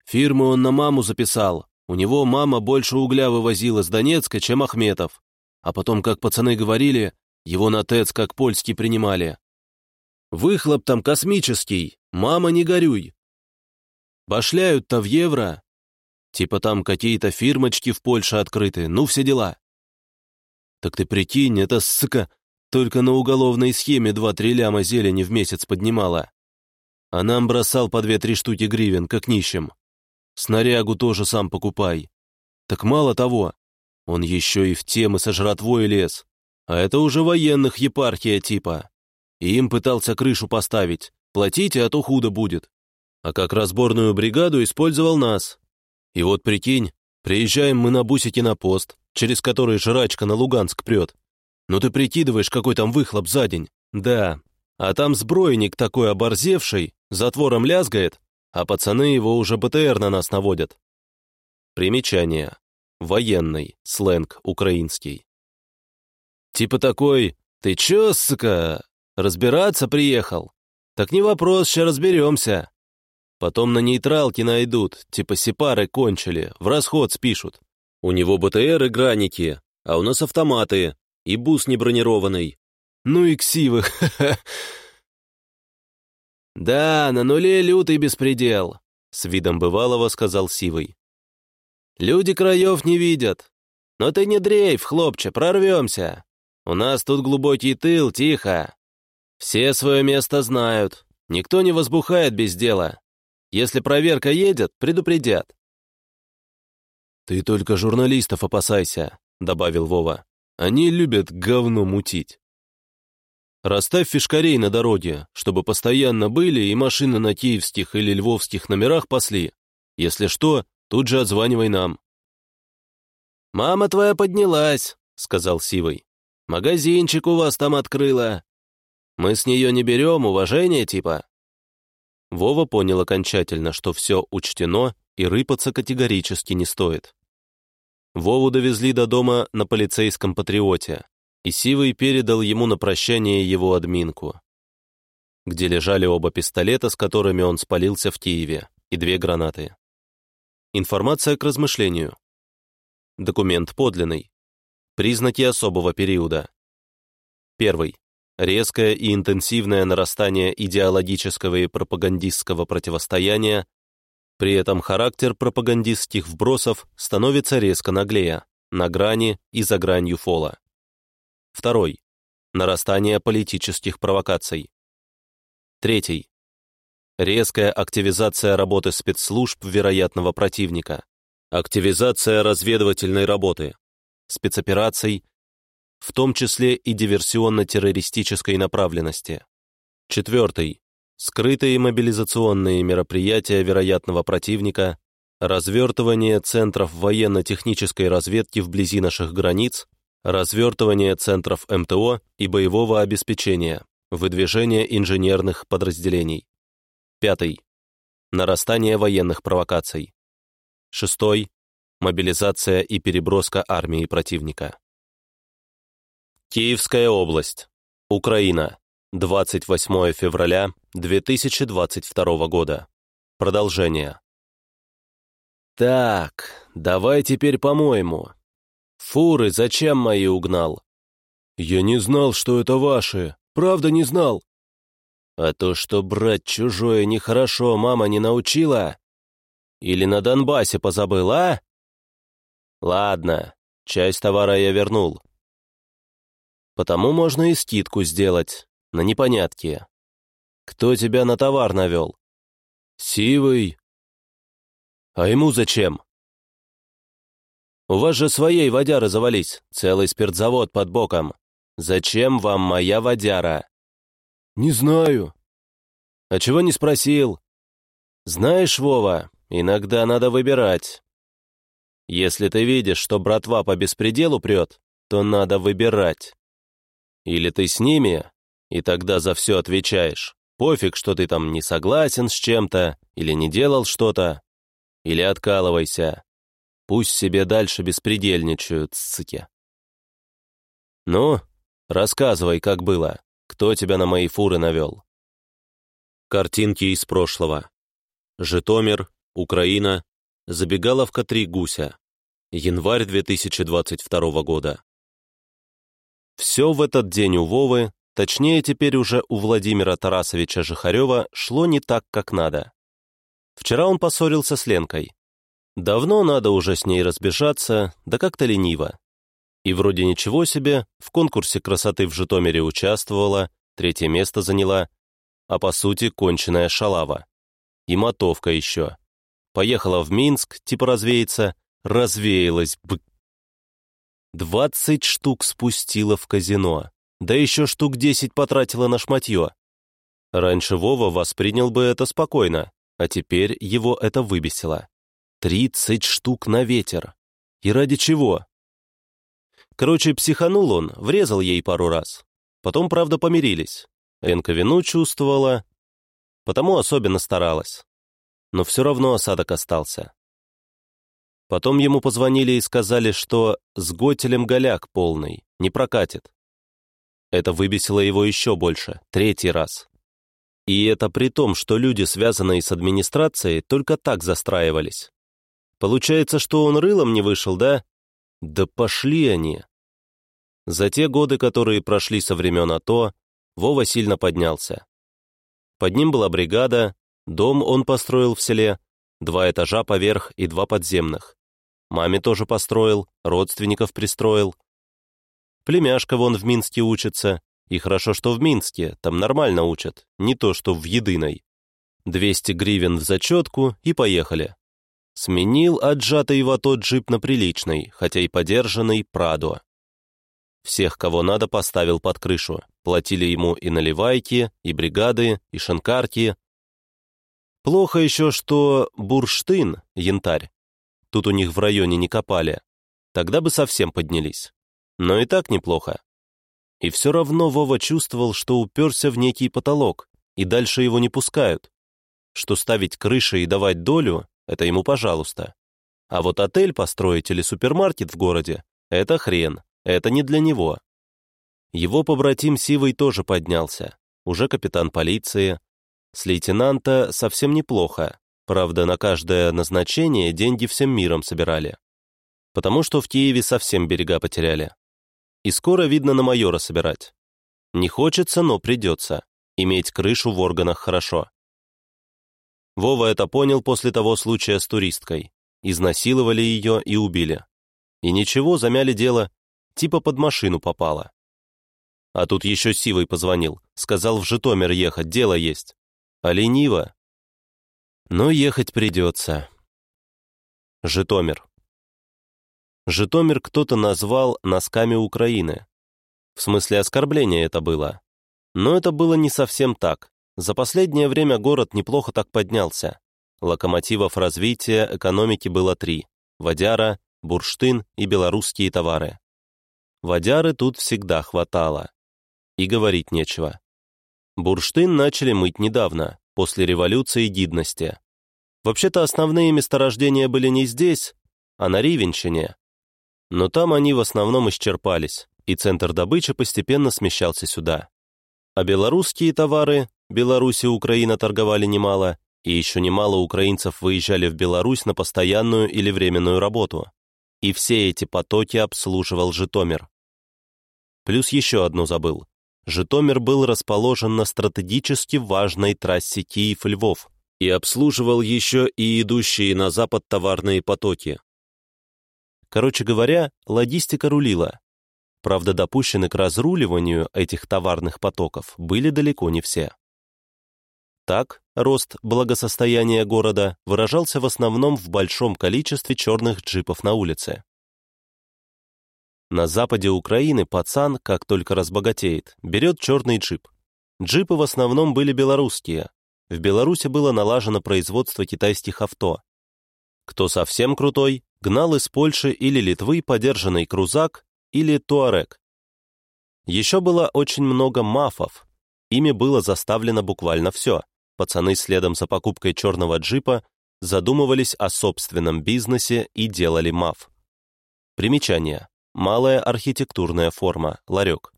A: Фирмы он на маму записал, у него мама больше угля вывозила с Донецка, чем Ахметов. А потом, как пацаны говорили, его на ТЭЦ как польский принимали. Выхлоп там космический, мама, не горюй. Башляют-то в евро. Типа там какие-то фирмочки в Польше открыты, ну все дела. Так ты прикинь, это, сука, только на уголовной схеме 2-3 ляма зелени в месяц поднимала. А нам бросал по 2-3 штуки гривен, как нищим. Снарягу тоже сам покупай. Так мало того, он еще и в темы со жратвой лез. А это уже военных епархия типа. И им пытался крышу поставить. Платите, а то худо будет. А как разборную бригаду использовал нас. И вот прикинь, приезжаем мы на бусике на пост, через который жрачка на Луганск прет. Ну ты прикидываешь, какой там выхлоп за день. Да, а там сбройник такой оборзевший, затвором лязгает, а пацаны его уже БТР на нас наводят. Примечание. Военный, сленг украинский. Типа такой, ты чё, сука, разбираться приехал? Так не вопрос, сейчас разберемся. Потом на нейтралке найдут, типа сепары кончили, в расход спишут. У него БТР и граники, а у нас автоматы, и бус не бронированный. Ну и ксивы. «Да, на нуле лютый беспредел», — с видом бывалого сказал Сивый. «Люди краев не видят. Но ты не дрейф, хлопче, прорвемся. У нас тут глубокий тыл, тихо. Все свое место знают. Никто не возбухает без дела. Если проверка едет, предупредят». «Ты только журналистов опасайся», — добавил Вова. «Они любят говно мутить». Расставь фишкарей на дороге, чтобы постоянно были и машины на киевских или львовских номерах пасли. Если что, тут же отзванивай нам». «Мама твоя поднялась», — сказал Сивой. «Магазинчик у вас там открыла. Мы с нее не берем, уважение типа». Вова понял окончательно, что все учтено и рыпаться категорически не стоит. Вову довезли до дома на полицейском патриоте и Сивый передал ему на прощание его админку, где лежали оба пистолета, с которыми он спалился в Киеве, и две гранаты. Информация к размышлению. Документ подлинный. Признаки особого периода. Первый. Резкое и интенсивное нарастание идеологического и пропагандистского противостояния, при этом характер пропагандистских вбросов становится резко наглее, на грани и за гранью фола. Второй. Нарастание политических провокаций. Третий. Резкая активизация работы спецслужб вероятного противника. Активизация разведывательной работы. Спецопераций, в том числе и диверсионно-террористической направленности. Четвертый. Скрытые мобилизационные мероприятия вероятного противника, развертывание центров военно-технической разведки вблизи наших границ развертывание центров МТО и боевого обеспечения, выдвижение инженерных подразделений. Пятый. Нарастание военных провокаций. Шестой. Мобилизация и переброска армии противника. Киевская область. Украина. 28 февраля 2022 года. Продолжение. «Так, давай теперь по-моему. Фуры зачем мои угнал?»
B: «Я не знал, что это ваши. Правда не знал».
A: «А то, что брать чужое нехорошо, мама не научила? Или на Донбассе позабыл, а?» «Ладно, часть товара я вернул. Потому можно и скидку сделать на непонятки. Кто тебя на товар навел?
B: Сивый.
A: А ему зачем? У вас же своей водяры завались, целый спиртзавод под боком. Зачем вам моя водяра?
B: Не знаю.
A: А чего не спросил? Знаешь, Вова, иногда надо выбирать. Если ты видишь, что братва по беспределу прет, то надо выбирать. Или ты с ними, и тогда за все отвечаешь. Пофиг, что ты там не согласен с чем-то, или не делал что-то. Или откалывайся. Пусть себе дальше беспредельничают, сыки. Ну, рассказывай, как было. Кто тебя на мои фуры навел? Картинки из прошлого. Житомир, Украина, забегаловка «Три гуся». Январь 2022 года. Все в этот день у Вовы Точнее, теперь уже у Владимира Тарасовича Жихарева шло не так, как надо. Вчера он поссорился с Ленкой. Давно надо уже с ней разбежаться, да как-то лениво. И вроде ничего себе, в конкурсе красоты в Житомире участвовала, третье место заняла, а по сути конченая шалава. И мотовка еще. Поехала в Минск, типа развеяться, развеялась, бы. Двадцать штук спустила в казино да еще штук десять потратила на шматье. Раньше Вова воспринял бы это спокойно, а теперь его это выбесило. Тридцать штук на ветер. И ради чего? Короче, психанул он, врезал ей пару раз. Потом, правда, помирились. Энка вину чувствовала, потому особенно старалась. Но все равно осадок остался. Потом ему позвонили и сказали, что с Готелем голяк полный, не прокатит. Это выбесило его еще больше, третий раз. И это при том, что люди, связанные с администрацией, только так застраивались. Получается, что он рылом не вышел, да? Да пошли они. За те годы, которые прошли со времен АТО, Вова сильно поднялся. Под ним была бригада, дом он построил в селе, два этажа поверх и два подземных. Маме тоже построил, родственников пристроил. Племяшка вон в Минске учится. И хорошо, что в Минске, там нормально учат, не то, что в Единой. 200 гривен в зачетку и поехали. Сменил отжатый в АТО джип на приличный, хотя и подержанный, Прадо. Всех, кого надо, поставил под крышу. Платили ему и наливайки, и бригады, и шанкарки. Плохо еще, что бурштын, янтарь, тут у них в районе не копали. Тогда бы совсем поднялись но и так неплохо. И все равно Вова чувствовал, что уперся в некий потолок, и дальше его не пускают. Что ставить крыши и давать долю — это ему пожалуйста. А вот отель построить или супермаркет в городе — это хрен, это не для него. Его побратим Сивый тоже поднялся, уже капитан полиции. С лейтенанта совсем неплохо, правда, на каждое назначение деньги всем миром собирали. Потому что в Киеве совсем берега потеряли. И скоро, видно, на майора собирать. Не хочется, но придется. Иметь крышу в органах хорошо. Вова это понял после того случая с туристкой. Изнасиловали ее и убили. И ничего, замяли дело, типа под машину попала. А тут еще Сивый позвонил, сказал в Житомир ехать, дело есть. А лениво. Но ехать придется. Житомир. Житомир кто-то назвал носками Украины. В смысле оскорбления это было. Но это было не совсем так. За последнее время город неплохо так поднялся. Локомотивов развития экономики было три – водяра, бурштын и белорусские товары. Водяры тут всегда хватало. И говорить нечего. Бурштын начали мыть недавно, после революции гидности. Вообще-то основные месторождения были не здесь, а на Ривенщине, но там они в основном исчерпались, и центр добычи постепенно смещался сюда. А белорусские товары, Беларусь и Украина торговали немало, и еще немало украинцев выезжали в Беларусь на постоянную или временную работу. И все эти потоки обслуживал Житомир. Плюс еще одно забыл. Житомир был расположен на стратегически важной трассе Киев-Львов и обслуживал еще и идущие на запад товарные потоки. Короче говоря, логистика рулила. Правда, допущены к разруливанию этих товарных потоков были далеко не все. Так, рост благосостояния города выражался в основном в большом количестве черных джипов на улице. На западе Украины пацан, как только разбогатеет, берет черный джип. Джипы в основном были белорусские. В Беларуси было налажено производство китайских авто. Кто совсем крутой, гнал из Польши или Литвы подержанный крузак или туарек. Еще было очень много мафов. Ими было заставлено буквально все пацаны следом за покупкой черного джипа задумывались о собственном бизнесе и делали МАФ. Примечание. Малая архитектурная форма, ларек.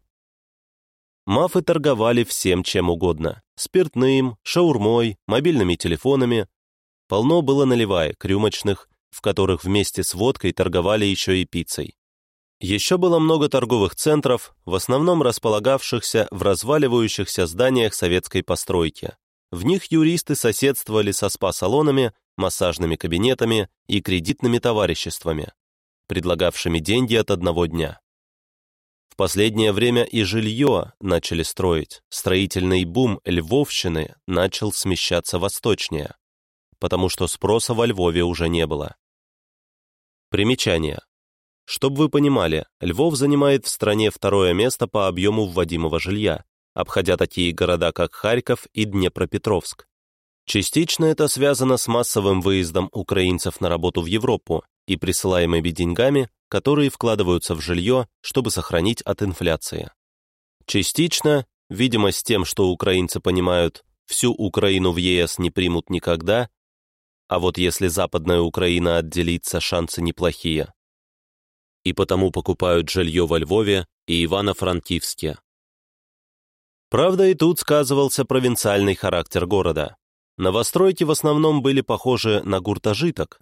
A: Мафы торговали всем чем угодно. Спиртным, шаурмой, мобильными телефонами. Полно было наливаек, рюмочных, в которых вместе с водкой торговали еще и пиццей. Еще было много торговых центров, в основном располагавшихся в разваливающихся зданиях советской постройки. В них юристы соседствовали со спа-салонами, массажными кабинетами и кредитными товариществами, предлагавшими деньги от одного дня. В последнее время и жилье начали строить, строительный бум Львовщины начал смещаться восточнее, потому что спроса во Львове уже не было. Примечание. Чтобы вы понимали, Львов занимает в стране второе место по объему вводимого жилья, обходя такие города, как Харьков и Днепропетровск. Частично это связано с массовым выездом украинцев на работу в Европу и присылаемыми деньгами, которые вкладываются в жилье, чтобы сохранить от инфляции. Частично, видимо, с тем, что украинцы понимают, всю Украину в ЕС не примут никогда, а вот если Западная Украина отделится, шансы неплохие. И потому покупают жилье во Львове и Ивано-Франкивске. Правда, и тут сказывался провинциальный характер города. Новостройки в основном были похожи на гуртожиток,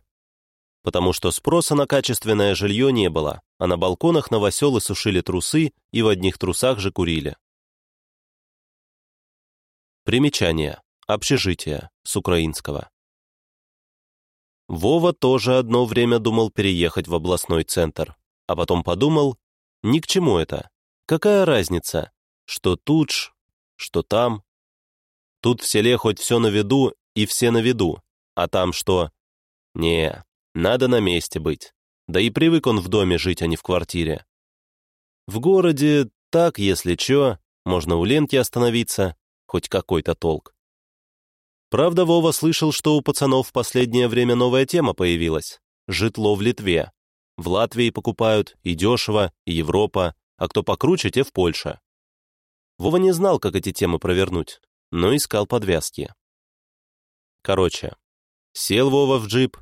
A: потому что спроса на качественное жилье не было, а на балконах новоселы сушили трусы и в одних трусах же курили. Примечание. Общежитие. С украинского. Вова тоже одно время думал переехать в областной центр, а потом подумал, ни к чему это. Какая разница, что тут ж что там. Тут в селе хоть все на виду и все на виду, а там что? Не, надо на месте быть. Да и привык он в доме жить, а не в квартире. В городе так, если чё, можно у Ленки остановиться, хоть какой-то толк. Правда, Вова слышал, что у пацанов в последнее время новая тема появилась — житло в Литве. В Латвии покупают и дешево, и Европа, а кто покруче, те в Польше. Вова не знал, как эти темы провернуть, но искал подвязки. Короче, сел Вова в джип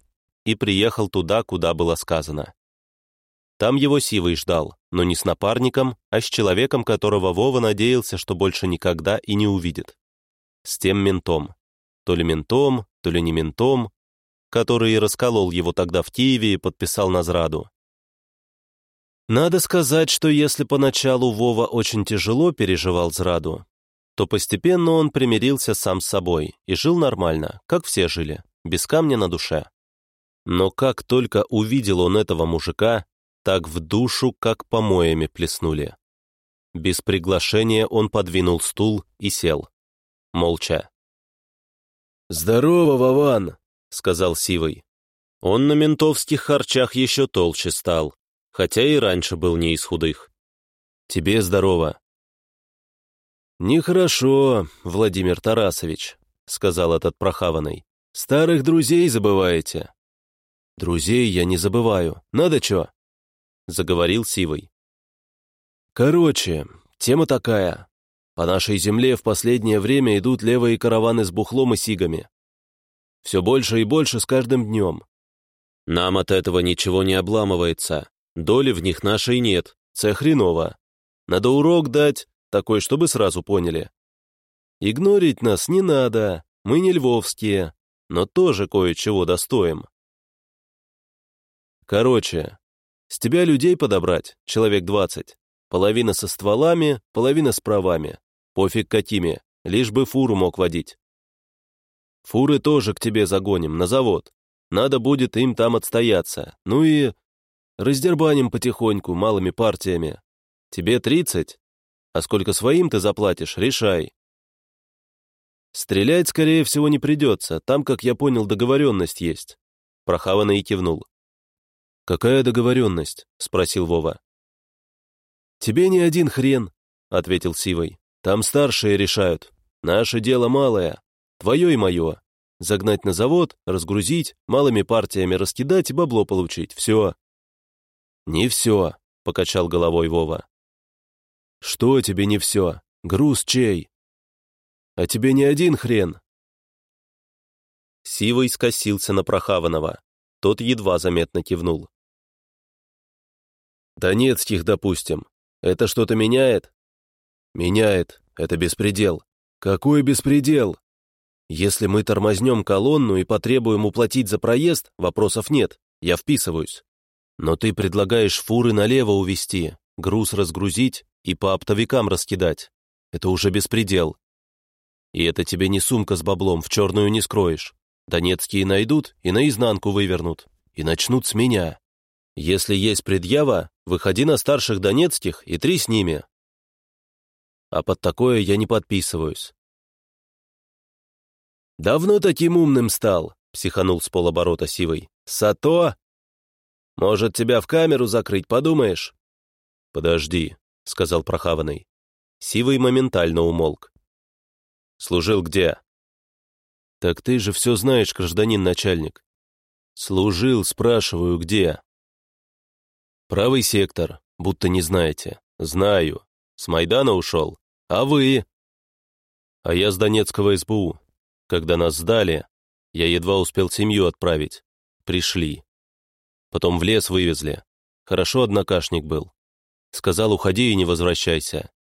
A: и приехал туда, куда было сказано. Там его Сивый ждал, но не с напарником, а с человеком, которого Вова надеялся, что больше никогда и не увидит. С тем ментом. То ли ментом, то ли не ментом, который расколол его тогда в Киеве и подписал на зраду. Надо сказать, что если поначалу Вова очень тяжело переживал зраду, то постепенно он примирился сам с собой и жил нормально, как все жили, без камня на душе. Но как только увидел он этого мужика, так в душу как помоями плеснули. Без приглашения он подвинул стул и сел. Молча. «Здорово, Вован!» — сказал Сивый. Он на ментовских харчах еще толще стал, хотя и раньше был не из худых. Тебе здорово. Нехорошо, Владимир Тарасович, сказал этот прохаванный. Старых друзей забываете. Друзей я не забываю. Надо чё? Заговорил Сивый. Короче, тема такая. По нашей земле в последнее время идут левые караваны с бухлом и сигами. Все больше и больше с каждым днем. Нам от этого ничего не обламывается. Доли в них нашей нет, це хреново. Надо урок дать, такой, чтобы сразу поняли. Игнорить нас не надо, мы не львовские, но тоже кое-чего достоим. Короче, с тебя людей подобрать, человек двадцать. Половина со стволами, половина с правами. Пофиг какими, лишь бы фуру мог водить. Фуры тоже к тебе загоним, на завод. Надо будет им там отстояться. Ну и раздербаним потихоньку, малыми партиями. Тебе тридцать, а сколько своим ты заплатишь, решай. Стрелять, скорее всего, не придется, там, как я понял, договоренность есть. Прохаванный кивнул. «Какая договоренность?» — спросил Вова. «Тебе не один хрен», — ответил Сивой. «Там старшие решают. Наше дело малое. Твое и мое. Загнать на завод, разгрузить, малыми партиями раскидать и бабло получить. Все». «Не все», — покачал головой Вова. «Что тебе не все? Груз чей?» «А тебе не один хрен?» Сивой скосился на Прохаванова. Тот едва заметно кивнул. «Донецких, допустим. Это что-то меняет?» «Меняет. Это беспредел. Какой беспредел? Если мы тормознем колонну и потребуем уплатить за проезд, вопросов нет, я вписываюсь. Но ты предлагаешь фуры налево увести, груз разгрузить и по оптовикам раскидать. Это уже беспредел. И это тебе не сумка с баблом, в черную не скроешь. Донецкие найдут и наизнанку вывернут. И начнут с меня. Если есть предъява, выходи на старших донецких и три с ними. А под такое я не подписываюсь. «Давно таким умным стал», — психанул с полоборота Сивой. «Сато? Может, тебя в камеру закрыть, подумаешь?» «Подожди», — сказал Прохаванный. Сивый моментально умолк. «Служил где?» «Так ты же все знаешь, гражданин начальник». «Служил, спрашиваю, где?» «Правый сектор, будто не знаете». «Знаю. С Майдана ушел. А вы?» «А я с Донецкого СБУ. Когда нас сдали, я едва успел семью отправить. Пришли. Потом в лес вывезли. Хорошо однокашник был. Сказал, уходи и не возвращайся.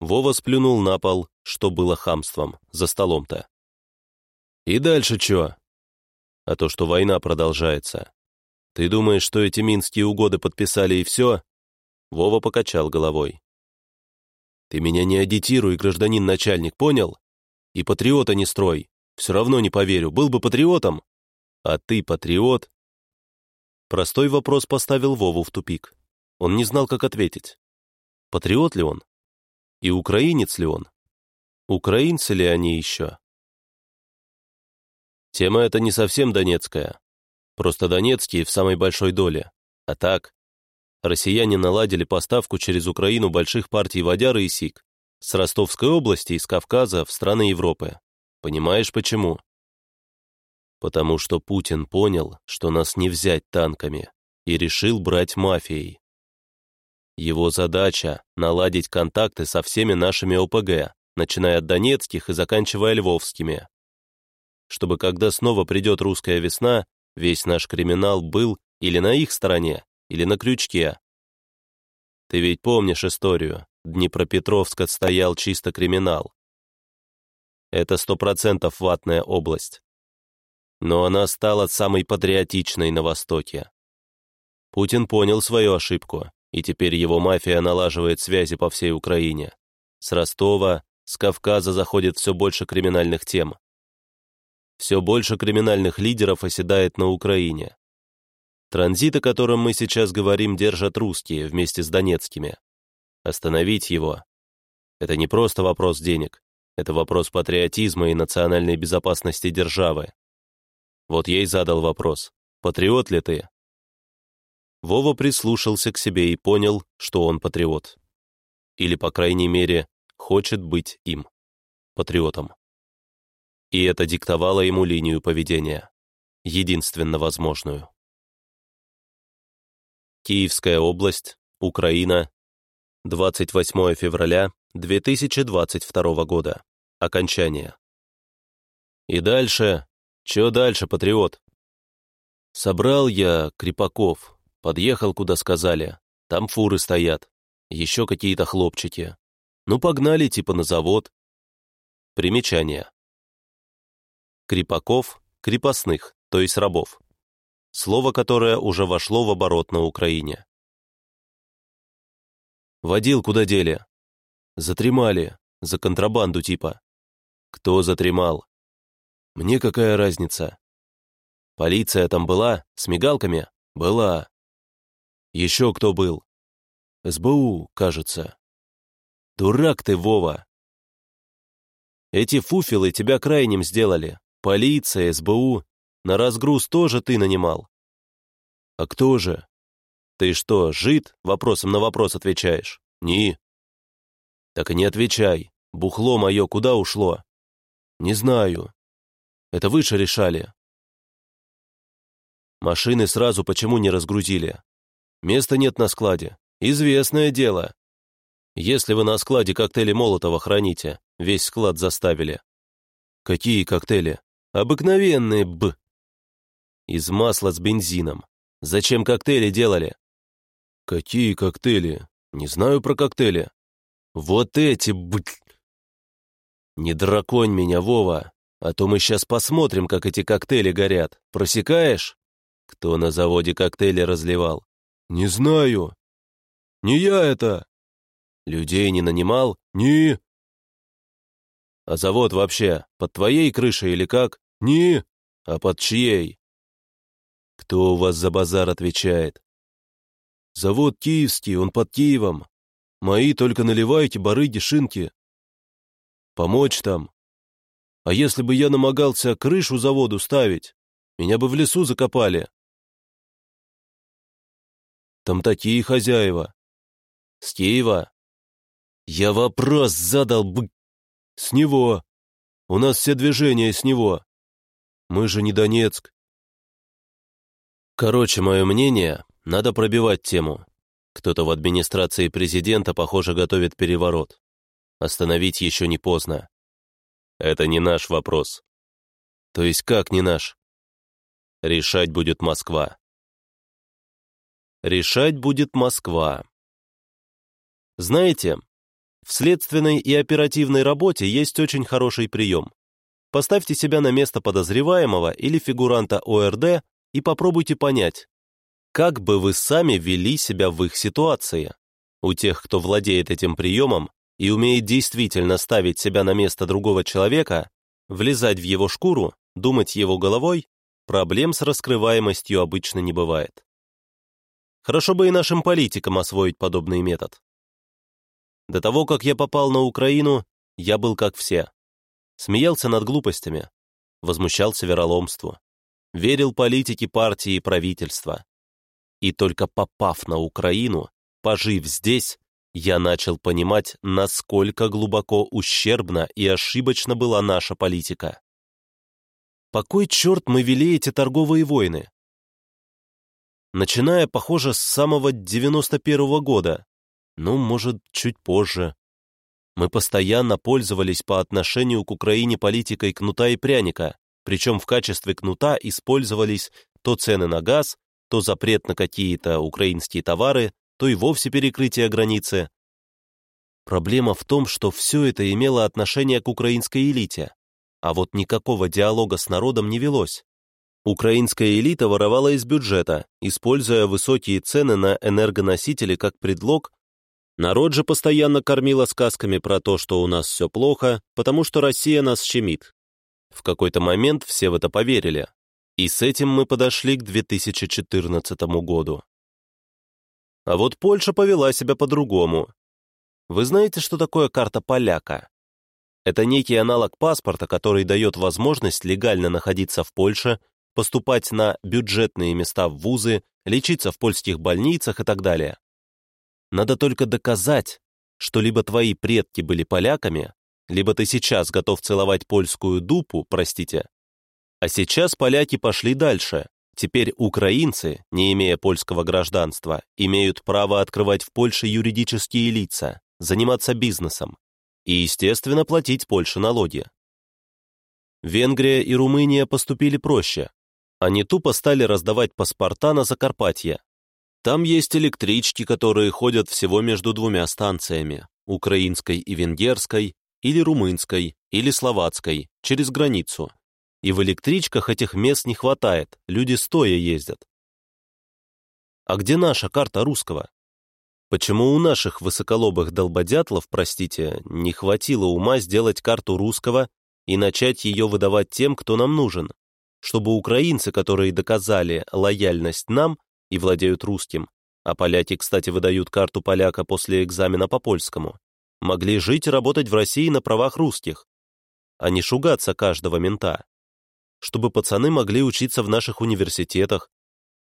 A: Вова сплюнул на пол, что было хамством, за столом-то. И дальше чё? А то, что война продолжается. Ты думаешь, что эти минские угоды подписали и все? Вова покачал головой. Ты меня не агитируй, гражданин начальник, понял? И патриота не строй. Все равно не поверю, был бы патриотом. А ты патриот? Простой вопрос поставил Вову в тупик. Он не знал, как ответить. Патриот ли он? И украинец ли он? Украинцы ли они еще? Тема эта не совсем донецкая. Просто донецкие в самой большой доле. А так, россияне наладили поставку через Украину больших партий водяры и сик с Ростовской области и с Кавказа в страны Европы. Понимаешь, почему? Потому что Путин понял, что нас не взять танками, и решил брать мафией. Его задача — наладить контакты со всеми нашими ОПГ, начиная от донецких и заканчивая львовскими. Чтобы когда снова придет русская весна, весь наш криминал был или на их стороне, или на крючке. Ты ведь помнишь историю, Днепропетровск отстоял чисто криминал. Это сто процентов ватная область. Но она стала самой патриотичной на Востоке. Путин понял свою ошибку, и теперь его мафия налаживает связи по всей Украине. С Ростова, с Кавказа заходит все больше криминальных тем. Все больше криминальных лидеров оседает на Украине. Транзит, о котором мы сейчас говорим, держат русские вместе с донецкими. Остановить его — это не просто вопрос денег, это вопрос патриотизма и национальной безопасности державы. Вот и задал вопрос, патриот ли ты? Вова прислушался к себе и понял, что он патриот. Или, по крайней мере, хочет быть им, патриотом. И это диктовало ему линию поведения, единственно возможную. Киевская область, Украина, 28 февраля 2022 года. Окончание. И дальше... Чё дальше, патриот? Собрал я крепаков, подъехал, куда сказали. Там фуры стоят, еще какие-то хлопчики. Ну, погнали типа на завод. Примечание. Крепаков, крепостных, то есть рабов. Слово, которое уже вошло в оборот на Украине. Водил куда дели? Затремали, за контрабанду типа. Кто затремал? Мне какая разница? Полиция там была? С мигалками? Была. Еще кто был? СБУ, кажется. Дурак ты, Вова. Эти фуфелы тебя крайним сделали. Полиция, СБУ. На разгруз тоже ты нанимал. А кто же? Ты что, жид? Вопросом на вопрос отвечаешь. Не. Так и не отвечай. Бухло мое куда ушло? Не знаю. Это выше решали. Машины сразу почему не разгрузили? Места нет на складе. Известное дело. Если вы на складе коктейли Молотова храните, весь склад заставили. Какие коктейли? Обыкновенные, б. Из масла с бензином. Зачем коктейли делали? Какие коктейли? Не знаю про коктейли. Вот эти, б. Не драконь меня, Вова, а то мы сейчас посмотрим, как эти коктейли горят. Просекаешь? Кто на заводе коктейли разливал? Не знаю. Не я это. Людей не нанимал? Не. А завод вообще под твоей крышей или как? Не. А под чьей? Кто у вас за базар отвечает? Завод киевский, он под Киевом. Мои только наливайте, барыги, шинки. Помочь там. А если бы я намогался крышу заводу ставить, меня бы в лесу закопали. Там такие хозяева. С Киева? Я вопрос задал бы... С него. У нас все движения с него. Мы же не Донецк. Короче, мое мнение, надо пробивать тему. Кто-то в администрации президента, похоже, готовит переворот. Остановить еще не поздно. Это не наш вопрос. То есть как не наш? Решать будет Москва. Решать будет Москва. Знаете, в следственной и оперативной работе есть очень хороший прием. Поставьте себя на место подозреваемого или фигуранта ОРД и попробуйте понять, как бы вы сами вели себя в их ситуации. У тех, кто владеет этим приемом и умеет действительно ставить себя на место другого человека, влезать в его шкуру, думать его головой, проблем с раскрываемостью обычно не бывает. Хорошо бы и нашим политикам освоить подобный метод. До того, как я попал на Украину, я был как все. Смеялся над глупостями, возмущался вероломству, верил политике партии и правительства. И только попав на Украину, пожив здесь, я начал понимать, насколько глубоко ущербна и ошибочна была наша политика. По кой черт мы вели эти торговые войны? Начиная, похоже, с самого 91 -го года, ну, может, чуть позже. Мы постоянно пользовались по отношению к Украине политикой кнута и пряника, причем в качестве кнута использовались то цены на газ, то запрет на какие-то украинские товары, то и вовсе перекрытие границы. Проблема в том, что все это имело отношение к украинской элите, а вот никакого диалога с народом не велось. Украинская элита воровала из бюджета, используя высокие цены на энергоносители как предлог Народ же постоянно кормила сказками про то, что у нас все плохо, потому что Россия нас щемит. В какой-то момент все в это поверили. И с этим мы подошли к 2014 году. А вот Польша повела себя по-другому. Вы знаете, что такое карта поляка? Это некий аналог паспорта, который дает возможность легально находиться в Польше, поступать на бюджетные места в вузы, лечиться в польских больницах и так далее. Надо только доказать, что либо твои предки были поляками, либо ты сейчас готов целовать польскую дупу, простите. А сейчас поляки пошли дальше. Теперь украинцы, не имея польского гражданства, имеют право открывать в Польше юридические лица, заниматься бизнесом и, естественно, платить Польше налоги. Венгрия и Румыния поступили проще. Они тупо стали раздавать паспорта на Закарпатье, там есть электрички, которые ходят всего между двумя станциями, украинской и венгерской, или румынской, или Словацкой, через границу. И в электричках этих мест не хватает, люди стоя ездят. А где наша карта русского? Почему у наших высоколобых долбодятлов, простите, не хватило ума сделать карту русского и начать ее выдавать тем, кто нам нужен, чтобы украинцы, которые доказали лояльность нам и владеют русским, а поляки, кстати, выдают карту поляка после экзамена по польскому, могли жить и работать в России на правах русских, а не шугаться каждого мента, чтобы пацаны могли учиться в наших университетах,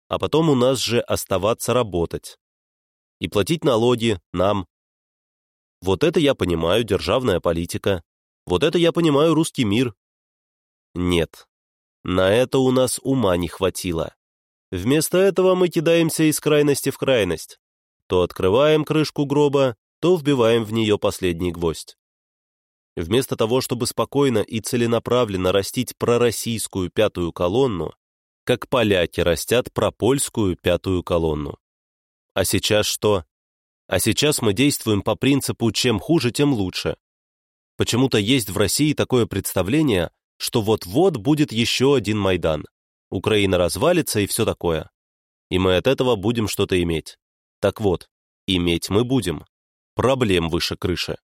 A: а потом у нас же оставаться работать и платить налоги нам. Вот это я понимаю, державная политика. Вот это я понимаю, русский мир. Нет, на это у нас ума не хватило. Вместо этого мы кидаемся из крайности в крайность. То открываем крышку гроба, то вбиваем в нее последний гвоздь. Вместо того, чтобы спокойно и целенаправленно растить пророссийскую пятую колонну, как поляки растят пропольскую пятую колонну. А сейчас что? А сейчас мы действуем по принципу «чем хуже, тем лучше». Почему-то есть в России такое представление, что вот-вот будет еще один Майдан. Украина развалится и все такое. И мы от этого будем что-то иметь. Так вот, иметь мы будем. Проблем выше крыши.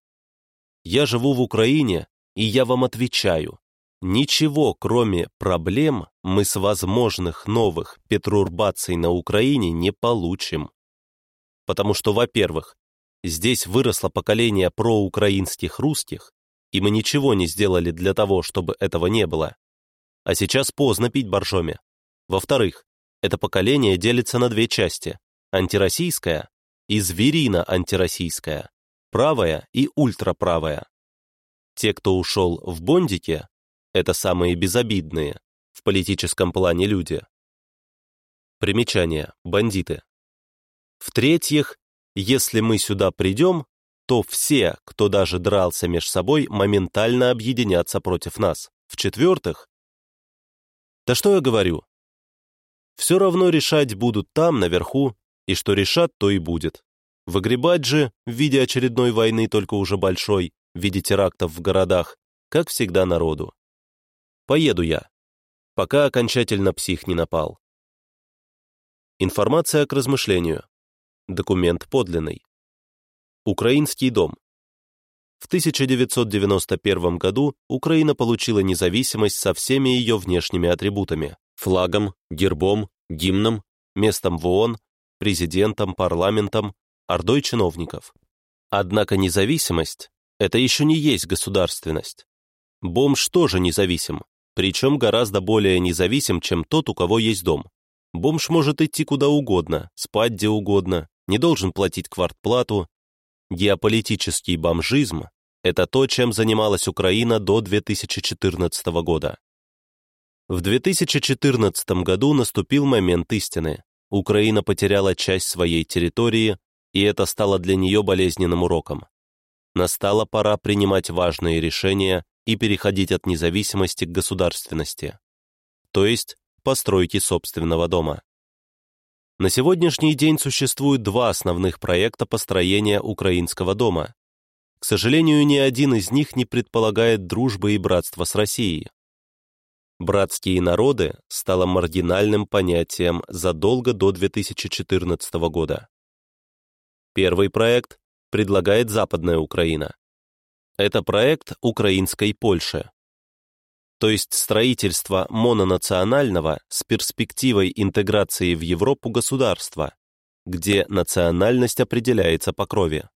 A: Я живу в Украине, и я вам отвечаю, ничего, кроме проблем, мы с возможных новых петрурбаций на Украине не получим. Потому что, во-первых, здесь выросло поколение проукраинских русских, и мы ничего не сделали для того, чтобы этого не было. А сейчас поздно пить боржоми. Во-вторых, это поколение делится на две части – антироссийское и зверино-антироссийское, правая и ультраправая. Те, кто ушел в бондике, это самые безобидные в политическом плане люди. Примечание. Бандиты. В-третьих, если мы сюда придем, то все, кто даже дрался меж собой, моментально объединятся против нас. В-четвертых, да что я говорю? Все равно решать будут там, наверху, и что решат, то и будет. Выгребать же, в виде очередной войны, только уже большой, в виде терактов в городах, как всегда народу. Поеду я, пока окончательно псих не напал. Информация к размышлению. Документ подлинный. Украинский дом. В 1991 году Украина получила независимость со всеми ее внешними атрибутами – флагом, гербом, гимном, местом в ООН, президентом, парламентом, ордой чиновников. Однако независимость – это еще не есть государственность. Бомж тоже независим, причем гораздо более независим, чем тот, у кого есть дом. Бомж может идти куда угодно, спать где угодно, не должен платить квартплату. Геополитический бомжизм – это то, чем занималась Украина до 2014 года. В 2014 году наступил момент истины. Украина потеряла часть своей территории, и это стало для нее болезненным уроком. Настала пора принимать важные решения и переходить от независимости к государственности, то есть постройке собственного дома. На сегодняшний день существует два основных проекта построения украинского дома. К сожалению, ни один из них не предполагает дружбы и братства с Россией. «Братские народы» стало маргинальным понятием задолго до 2014 года. Первый проект предлагает Западная Украина. Это проект украинской Польши. То есть строительство мононационального с перспективой интеграции в Европу государства, где национальность определяется по крови.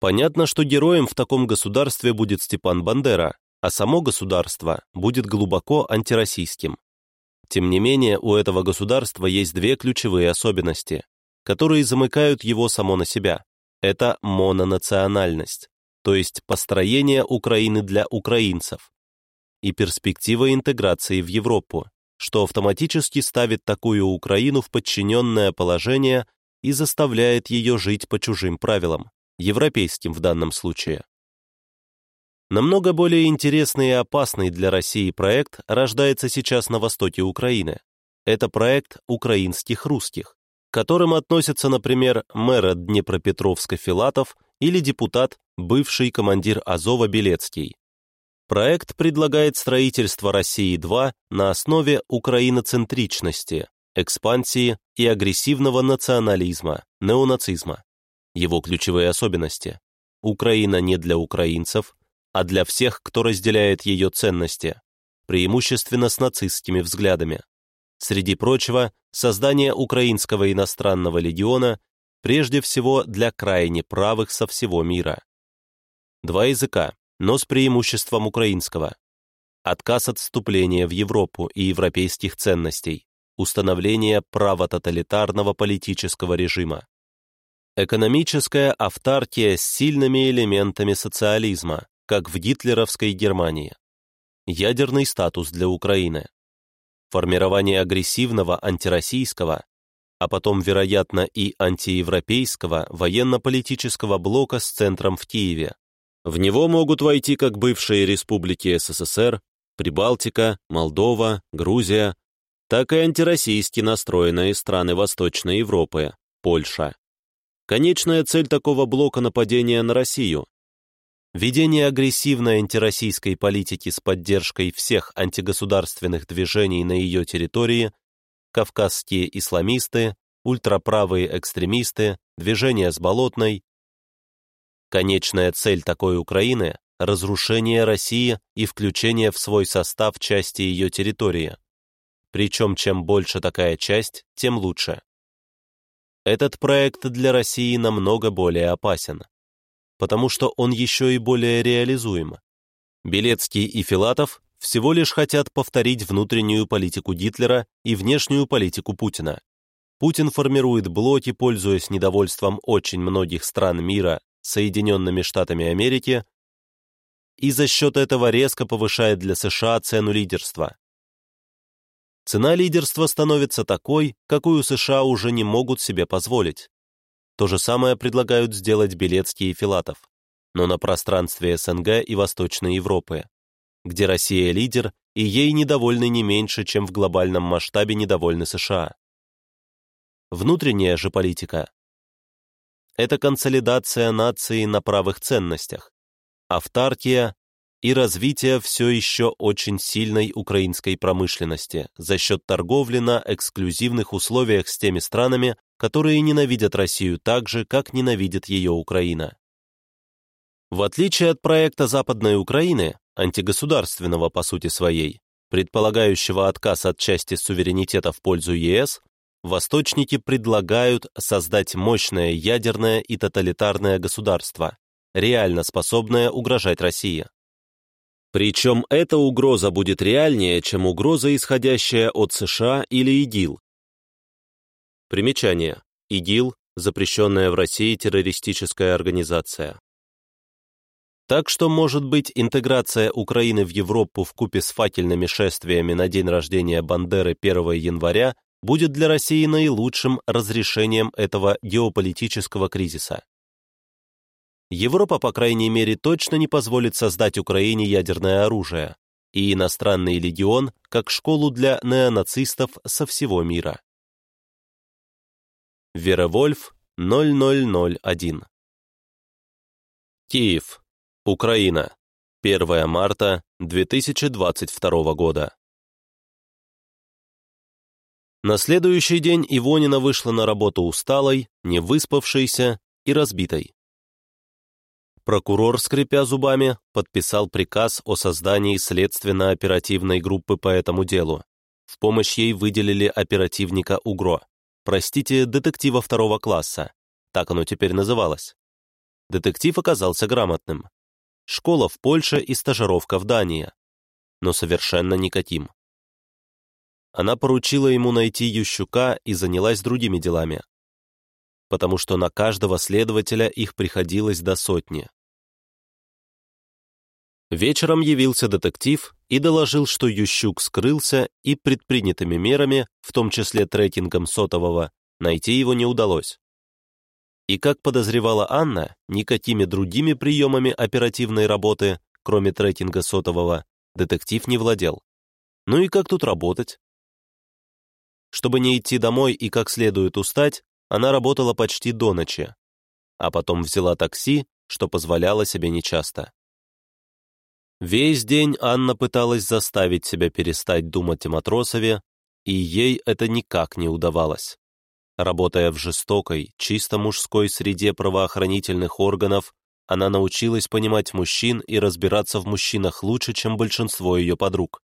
A: Понятно, что героем в таком государстве будет Степан Бандера, а само государство будет глубоко антироссийским. Тем не менее, у этого государства есть две ключевые особенности которые замыкают его само на себя. Это мононациональность, то есть построение Украины для украинцев, и перспектива интеграции в Европу, что автоматически ставит такую Украину в подчиненное положение и заставляет ее жить по чужим правилам, европейским в данном случае. Намного более интересный и опасный для России проект рождается сейчас на востоке Украины. Это проект украинских русских к которым относятся, например, мэра Днепропетровска Филатов или депутат, бывший командир Азова Белецкий. Проект предлагает строительство России-2 на основе украиноцентричности, экспансии и агрессивного национализма, неонацизма. Его ключевые особенности. Украина не для украинцев, а для всех, кто разделяет ее ценности, преимущественно с нацистскими взглядами. Среди прочего, создание украинского иностранного легиона прежде всего для крайне правых со всего мира. Два языка, но с преимуществом украинского. Отказ от вступления в Европу и европейских ценностей. Установление права тоталитарного политического режима. Экономическая автаркия с сильными элементами социализма, как в гитлеровской Германии. Ядерный статус для Украины. Формирование агрессивного антироссийского, а потом, вероятно, и антиевропейского военно-политического блока с центром в Киеве. В него могут войти как бывшие республики СССР, Прибалтика, Молдова, Грузия, так и антироссийски настроенные страны Восточной Европы, Польша. Конечная цель такого блока нападения на Россию. Ведение агрессивной антироссийской политики с поддержкой всех антигосударственных движений на ее территории кавказские исламисты, ультраправые экстремисты, движение с Болотной. Конечная цель такой Украины – разрушение России и включение в свой состав части ее территории. Причем чем больше такая часть, тем лучше. Этот проект для России намного более опасен, потому что он еще и более реализуем. Белецкий и Филатов всего лишь хотят повторить внутреннюю политику Гитлера и внешнюю политику Путина. Путин формирует блоки, пользуясь недовольством очень многих стран мира Соединенными Штатами Америки, и за счет этого резко повышает для США цену лидерства. Цена лидерства становится такой, какую США уже не могут себе позволить. То же самое предлагают сделать Белецкий и Филатов, но на пространстве СНГ и Восточной Европы где Россия лидер, и ей недовольны не меньше, чем в глобальном масштабе недовольны США. Внутренняя же политика – это консолидация нации на правых ценностях, автаркия и развитие все еще очень сильной украинской промышленности за счет торговли на эксклюзивных условиях с теми странами, которые ненавидят Россию так же, как ненавидит ее Украина. В отличие от проекта Западной Украины, антигосударственного по сути своей, предполагающего отказ от части суверенитета в пользу ЕС, восточники предлагают создать мощное ядерное и тоталитарное государство, реально способное угрожать России. Причем эта угроза будет реальнее, чем угроза, исходящая от США или ИГИЛ. Примечание. ИГИЛ – запрещенная в России террористическая организация. Так что, может быть, интеграция Украины в Европу в купе с факельными шествиями на день рождения Бандеры 1 января будет для России наилучшим разрешением этого геополитического кризиса. Европа, по крайней мере, точно не позволит создать Украине ядерное оружие и иностранный легион как школу для неонацистов со всего мира. Веровольф 0001 Киев, Украина. 1 марта 2022 года. На следующий день Ивонина вышла на работу усталой, невыспавшейся и разбитой. Прокурор, скрипя зубами, подписал приказ о создании следственно-оперативной группы по этому делу. В помощь ей выделили оперативника УГРО, простите, детектива второго класса, так оно теперь называлось. Детектив оказался грамотным школа в Польше и стажировка в Дании. Но совершенно никаким. Она поручила ему найти Ющука и занялась другими делами, потому что на каждого следователя их приходилось до сотни. Вечером явился детектив и доложил, что Ющук скрылся, и предпринятыми мерами, в том числе трекингом сотового, найти его не удалось. И, как подозревала Анна, никакими другими приемами оперативной работы, кроме трекинга сотового, детектив не владел. Ну и как тут работать? Чтобы не идти домой и как следует устать, она работала почти до ночи, а потом взяла такси, что позволяло себе нечасто. Весь день Анна пыталась заставить себя перестать думать о Матросове, и ей это никак не удавалось. Работая в жестокой, чисто мужской среде правоохранительных органов, она научилась понимать мужчин и разбираться в мужчинах лучше, чем большинство ее подруг.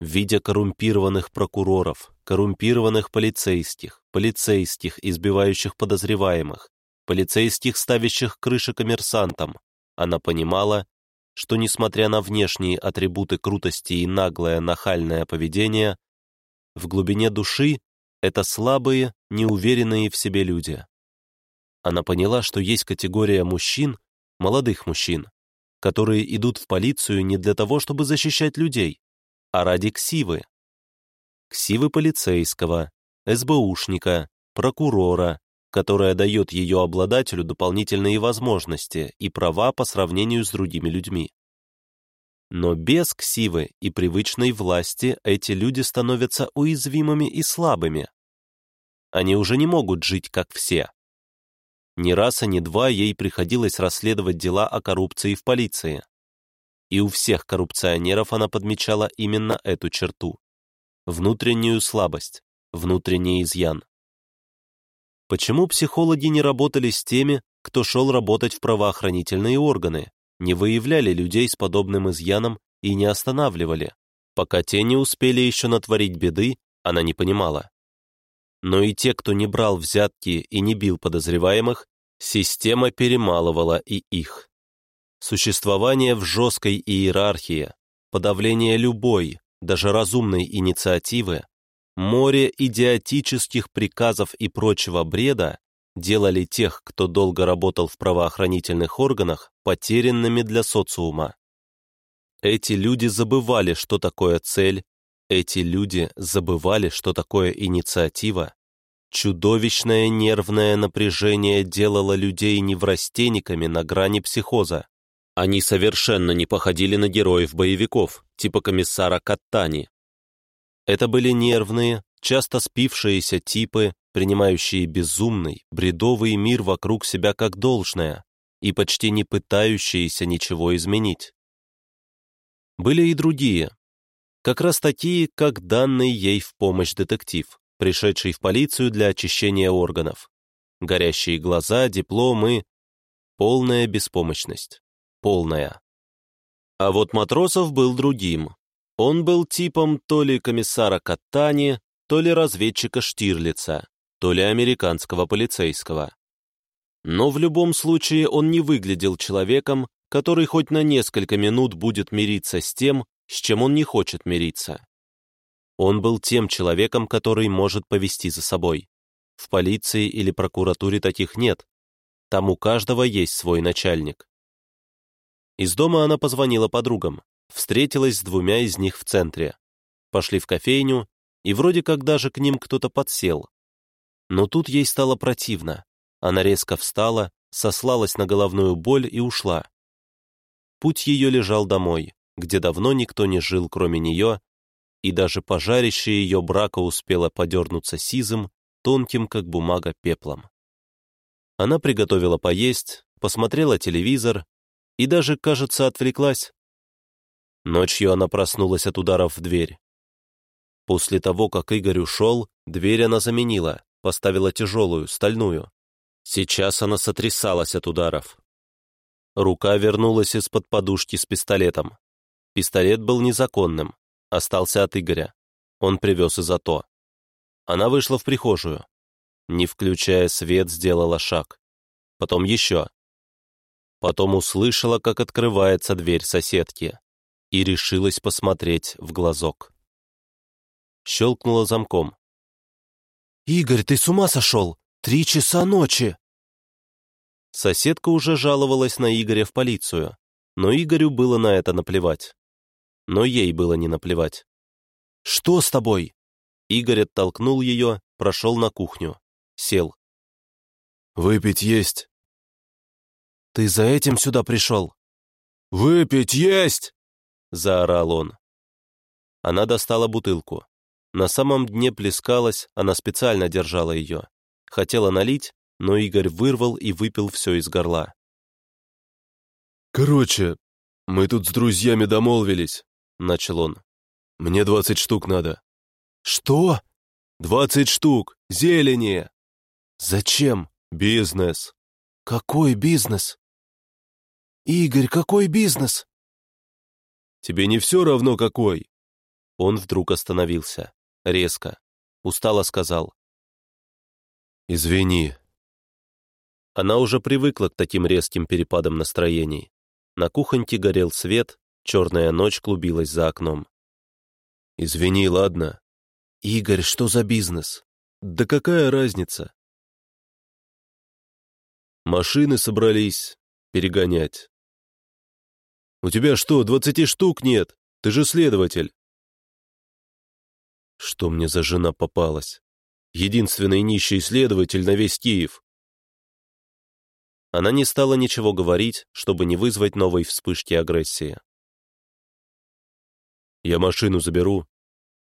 A: Видя коррумпированных прокуроров, коррумпированных полицейских, полицейских, избивающих подозреваемых, полицейских, ставящих крыши коммерсантам, она понимала, что, несмотря на внешние атрибуты крутости и наглое нахальное поведение, в глубине души это слабые, неуверенные в себе люди. Она поняла, что есть категория мужчин, молодых мужчин, которые идут в полицию не для того, чтобы защищать людей, а ради ксивы. Ксивы полицейского, СБУшника, прокурора, которая дает ее обладателю дополнительные возможности и права по сравнению с другими людьми. Но без ксивы и привычной власти эти люди становятся уязвимыми и слабыми. Они уже не могут жить, как все. Ни раз, а ни два ей приходилось расследовать дела о коррупции в полиции. И у всех коррупционеров она подмечала именно эту черту. Внутреннюю слабость, внутренний изъян. Почему психологи не работали с теми, кто шел работать в правоохранительные органы, не выявляли людей с подобным изъяном и не останавливали? Пока те не успели еще натворить беды, она не понимала. Но и те, кто не брал взятки и не бил подозреваемых, система перемалывала и их. Существование в жесткой иерархии, подавление любой, даже разумной инициативы Море идиотических приказов и прочего бреда делали тех, кто долго работал в правоохранительных органах, потерянными для социума. Эти люди забывали, что такое цель, эти люди забывали, что такое инициатива. Чудовищное нервное напряжение делало людей неврастенниками на грани психоза. Они совершенно не походили на героев-боевиков, типа комиссара Каттани, это были нервные, часто спившиеся типы, принимающие безумный, бредовый мир вокруг себя как должное и почти не пытающиеся ничего изменить. Были и другие, как раз такие, как данный ей в помощь детектив, пришедший в полицию для очищения органов. Горящие глаза, дипломы, полная беспомощность. Полная. А вот Матросов был другим, он был типом то ли комиссара Каттани, то ли разведчика Штирлица, то ли американского полицейского. Но в любом случае он не выглядел человеком, который хоть на несколько минут будет мириться с тем, с чем он не хочет мириться. Он был тем человеком, который может повести за собой. В полиции или прокуратуре таких нет. Там у каждого есть свой начальник. Из дома она позвонила подругам встретилась с двумя из них в центре. Пошли в кофейню, и вроде как даже к ним кто-то подсел. Но тут ей стало противно. Она резко встала, сослалась на головную боль и ушла. Путь ее лежал домой, где давно никто не жил, кроме нее, и даже пожарище ее брака успело подернуться сизым, тонким, как бумага, пеплом. Она приготовила поесть, посмотрела телевизор и даже, кажется, отвлеклась. Ночью она проснулась от ударов в дверь. После того, как Игорь ушел, дверь она заменила, поставила тяжелую, стальную. Сейчас она сотрясалась от ударов. Рука вернулась из-под подушки с пистолетом. Пистолет был незаконным, остался от Игоря. Он привез из АТО. Она вышла в прихожую. Не включая свет, сделала шаг. Потом еще. Потом услышала, как открывается дверь соседки и решилась посмотреть в глазок. Щелкнула замком. «Игорь, ты с ума сошел? Три часа ночи!» Соседка уже жаловалась на Игоря в полицию, но Игорю было на это наплевать. Но ей было не наплевать. «Что с тобой?» Игорь оттолкнул ее, прошел на кухню. Сел.
B: «Выпить есть».
A: «Ты за этим сюда пришел?»
B: «Выпить есть!»
A: — заорал он. Она достала бутылку. На самом дне плескалась, она специально держала ее. Хотела налить, но Игорь вырвал и выпил все из горла.
B: «Короче, «Мы тут с друзьями домолвились», — начал он. «Мне двадцать штук надо».
A: «Что?»
B: «Двадцать штук! Зелени!»
A: «Зачем?»
B: «Бизнес».
A: «Какой бизнес?» «Игорь, какой бизнес?»
B: «Тебе не все равно какой?»
A: Он вдруг остановился, резко, устало сказал.
B: «Извини».
A: Она уже привыкла к таким резким перепадам настроений. На кухоньке горел свет, черная ночь клубилась за окном.
B: «Извини, ладно?»
A: «Игорь, что за бизнес?»
B: «Да какая разница?» Машины собрались перегонять. «У тебя что, двадцати штук нет? Ты же следователь!» Что мне за жена попалась? Единственный нищий следователь на весь Киев.
A: Она не стала ничего говорить, чтобы не вызвать новой вспышки агрессии.
B: «Я машину заберу».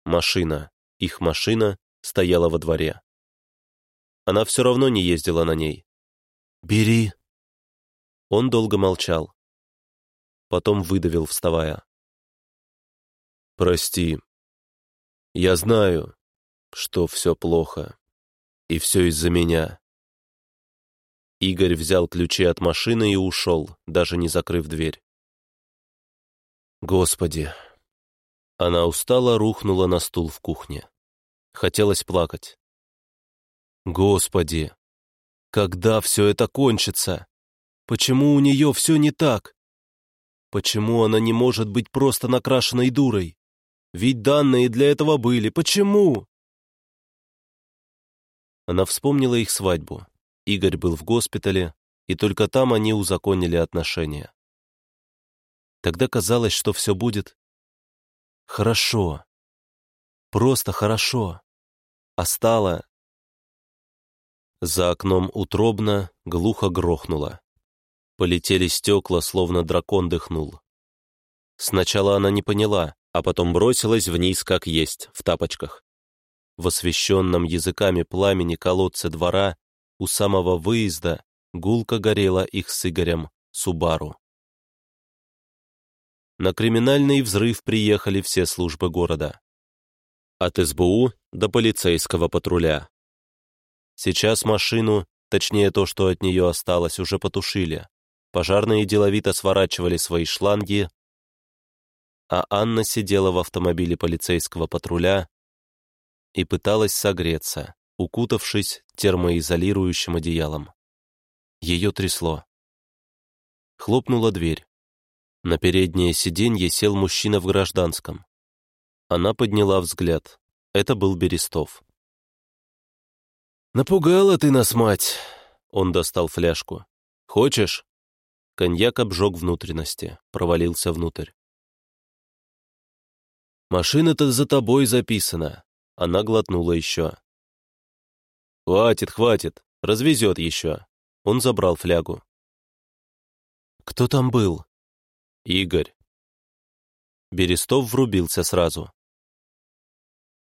A: Машина, их машина, стояла во дворе. Она все равно не ездила на ней.
B: «Бери».
A: Он долго молчал. Потом выдавил, вставая.
B: «Прости. Я знаю, что все плохо. И все из-за меня».
A: Игорь взял ключи от машины и ушел, даже не закрыв дверь.
B: «Господи!»
A: Она устало рухнула на стул в кухне. Хотелось плакать.
B: «Господи! Когда все это кончится? Почему у нее все не так? Почему она не может быть просто накрашенной дурой? Ведь данные для этого были. Почему?»
A: Она вспомнила их свадьбу. Игорь был в госпитале, и только там они узаконили отношения. Тогда казалось, что все будет хорошо. Просто хорошо. А стало... За окном утробно, глухо грохнуло. Полетели стекла, словно дракон дыхнул. Сначала она не поняла, а потом бросилась вниз, как есть, в тапочках. В освещенном языками пламени колодце двора у самого выезда гулко горела их с Игорем Субару. На криминальный взрыв приехали все службы города. От СБУ до полицейского патруля. Сейчас машину, точнее то, что от нее осталось, уже потушили. Пожарные деловито сворачивали свои шланги, а Анна сидела в автомобиле полицейского патруля и пыталась согреться укутавшись термоизолирующим одеялом. Ее трясло. Хлопнула дверь. На переднее сиденье сел мужчина в гражданском. Она подняла взгляд. Это был Берестов.
B: «Напугала ты нас, мать!» Он достал фляжку. «Хочешь?»
A: Коньяк обжег внутренности, провалился внутрь.
B: «Машина-то за тобой записана».
A: Она глотнула еще.
B: «Хватит, хватит, развезет еще». Он забрал флягу.
A: «Кто там был?»
B: «Игорь».
A: Берестов врубился сразу.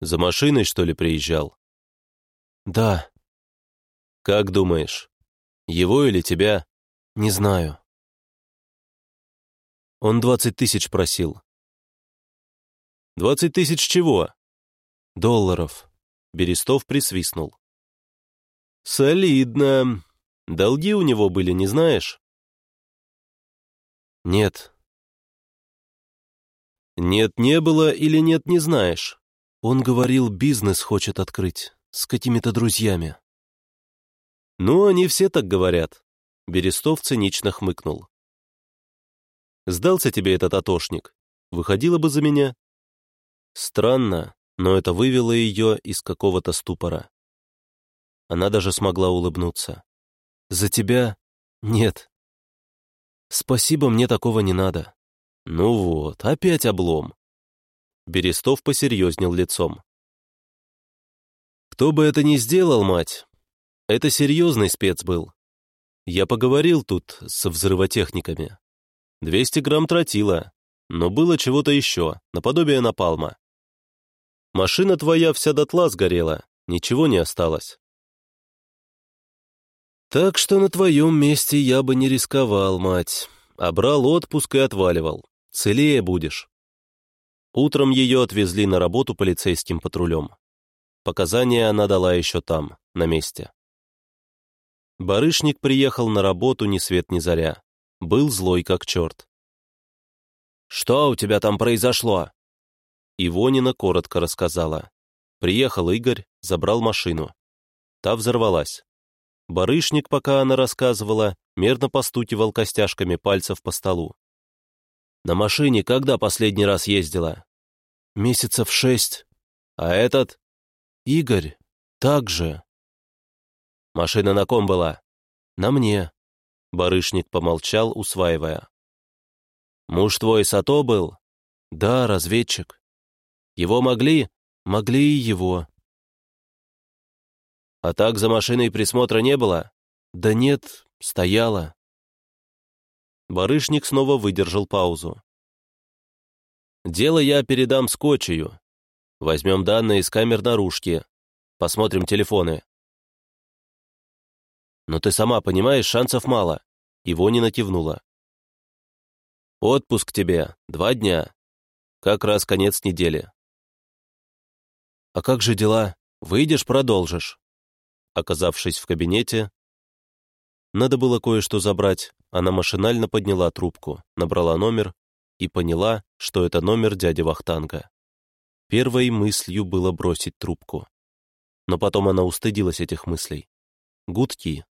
B: «За машиной, что ли, приезжал?»
A: «Да».
B: «Как думаешь, его или тебя?»
A: «Не знаю».
B: Он двадцать тысяч просил. «Двадцать тысяч чего?»
A: «Долларов». Берестов присвистнул.
B: «Солидно. Долги у него были, не знаешь?»
A: «Нет».
B: «Нет, не было или нет, не знаешь?»
A: Он говорил, бизнес хочет открыть, с какими-то друзьями.
B: «Ну, они все так говорят», — Берестов цинично хмыкнул. «Сдался тебе этот атошник? Выходила бы за меня?»
A: Странно, но это вывело ее из какого-то ступора. Она даже смогла улыбнуться. «За тебя? Нет. Спасибо, мне такого не надо».
B: «Ну вот, опять облом».
A: Берестов посерьезнел лицом.
B: «Кто бы это ни сделал, мать, это серьезный спец был. Я поговорил тут со взрывотехниками. 200 грамм тротила, но было чего-то еще, наподобие напалма. Машина твоя вся дотла сгорела, ничего не осталось. Так что на твоем месте я бы не рисковал, мать, а брал отпуск и отваливал.
A: Целее будешь. Утром ее отвезли на работу полицейским патрулем. Показания она дала еще там, на месте. Барышник приехал на работу ни свет ни заря. Был злой как черт. «Что у тебя там произошло?» Ивонина коротко рассказала. Приехал Игорь, забрал машину. Та взорвалась. Барышник, пока она рассказывала, мерно постукивал костяшками пальцев по столу. «На машине когда последний раз ездила?» «Месяцев шесть. А этот?» «Игорь. Так же». «Машина на ком была?» «На мне». Барышник помолчал, усваивая. «Муж твой Сато был?» «Да, разведчик». «Его могли?» «Могли и его». «А так за машиной присмотра не было?» «Да нет, стояла». Барышник снова выдержал паузу. «Дело я передам скотчию. Возьмем данные из камер наружки. Посмотрим телефоны». «Но ты сама понимаешь, шансов мало». Его не накивнула. Отпуск тебе. Два дня. Как раз конец недели. А как же дела? Выйдешь, продолжишь. Оказавшись в кабинете, надо было кое-что забрать. Она машинально подняла трубку, набрала номер и поняла, что это номер дяди Вахтанга. Первой мыслью было бросить трубку. Но потом она устыдилась этих мыслей. Гудки.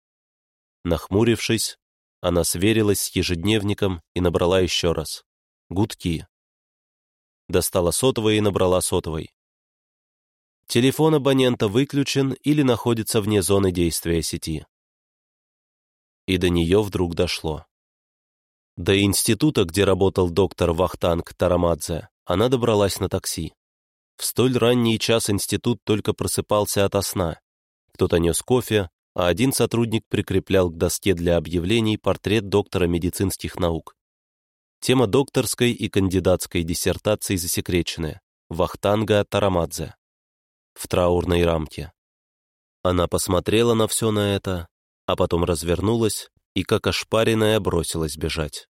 A: Нахмурившись, она сверилась с ежедневником и набрала еще раз. Гудки. Достала сотовый и набрала сотовый. Телефон абонента выключен или находится вне зоны действия сети. И до нее вдруг дошло. До института, где работал доктор Вахтанг Тарамадзе, она добралась на такси. В столь ранний час институт только просыпался ото сна. Кто-то нес кофе, а один сотрудник прикреплял к доске для объявлений портрет доктора медицинских наук. Тема докторской и кандидатской диссертации засекреченная Вахтанга Тарамадзе. В траурной рамке. Она посмотрела на все на это, а потом развернулась и, как ошпаренная, бросилась бежать.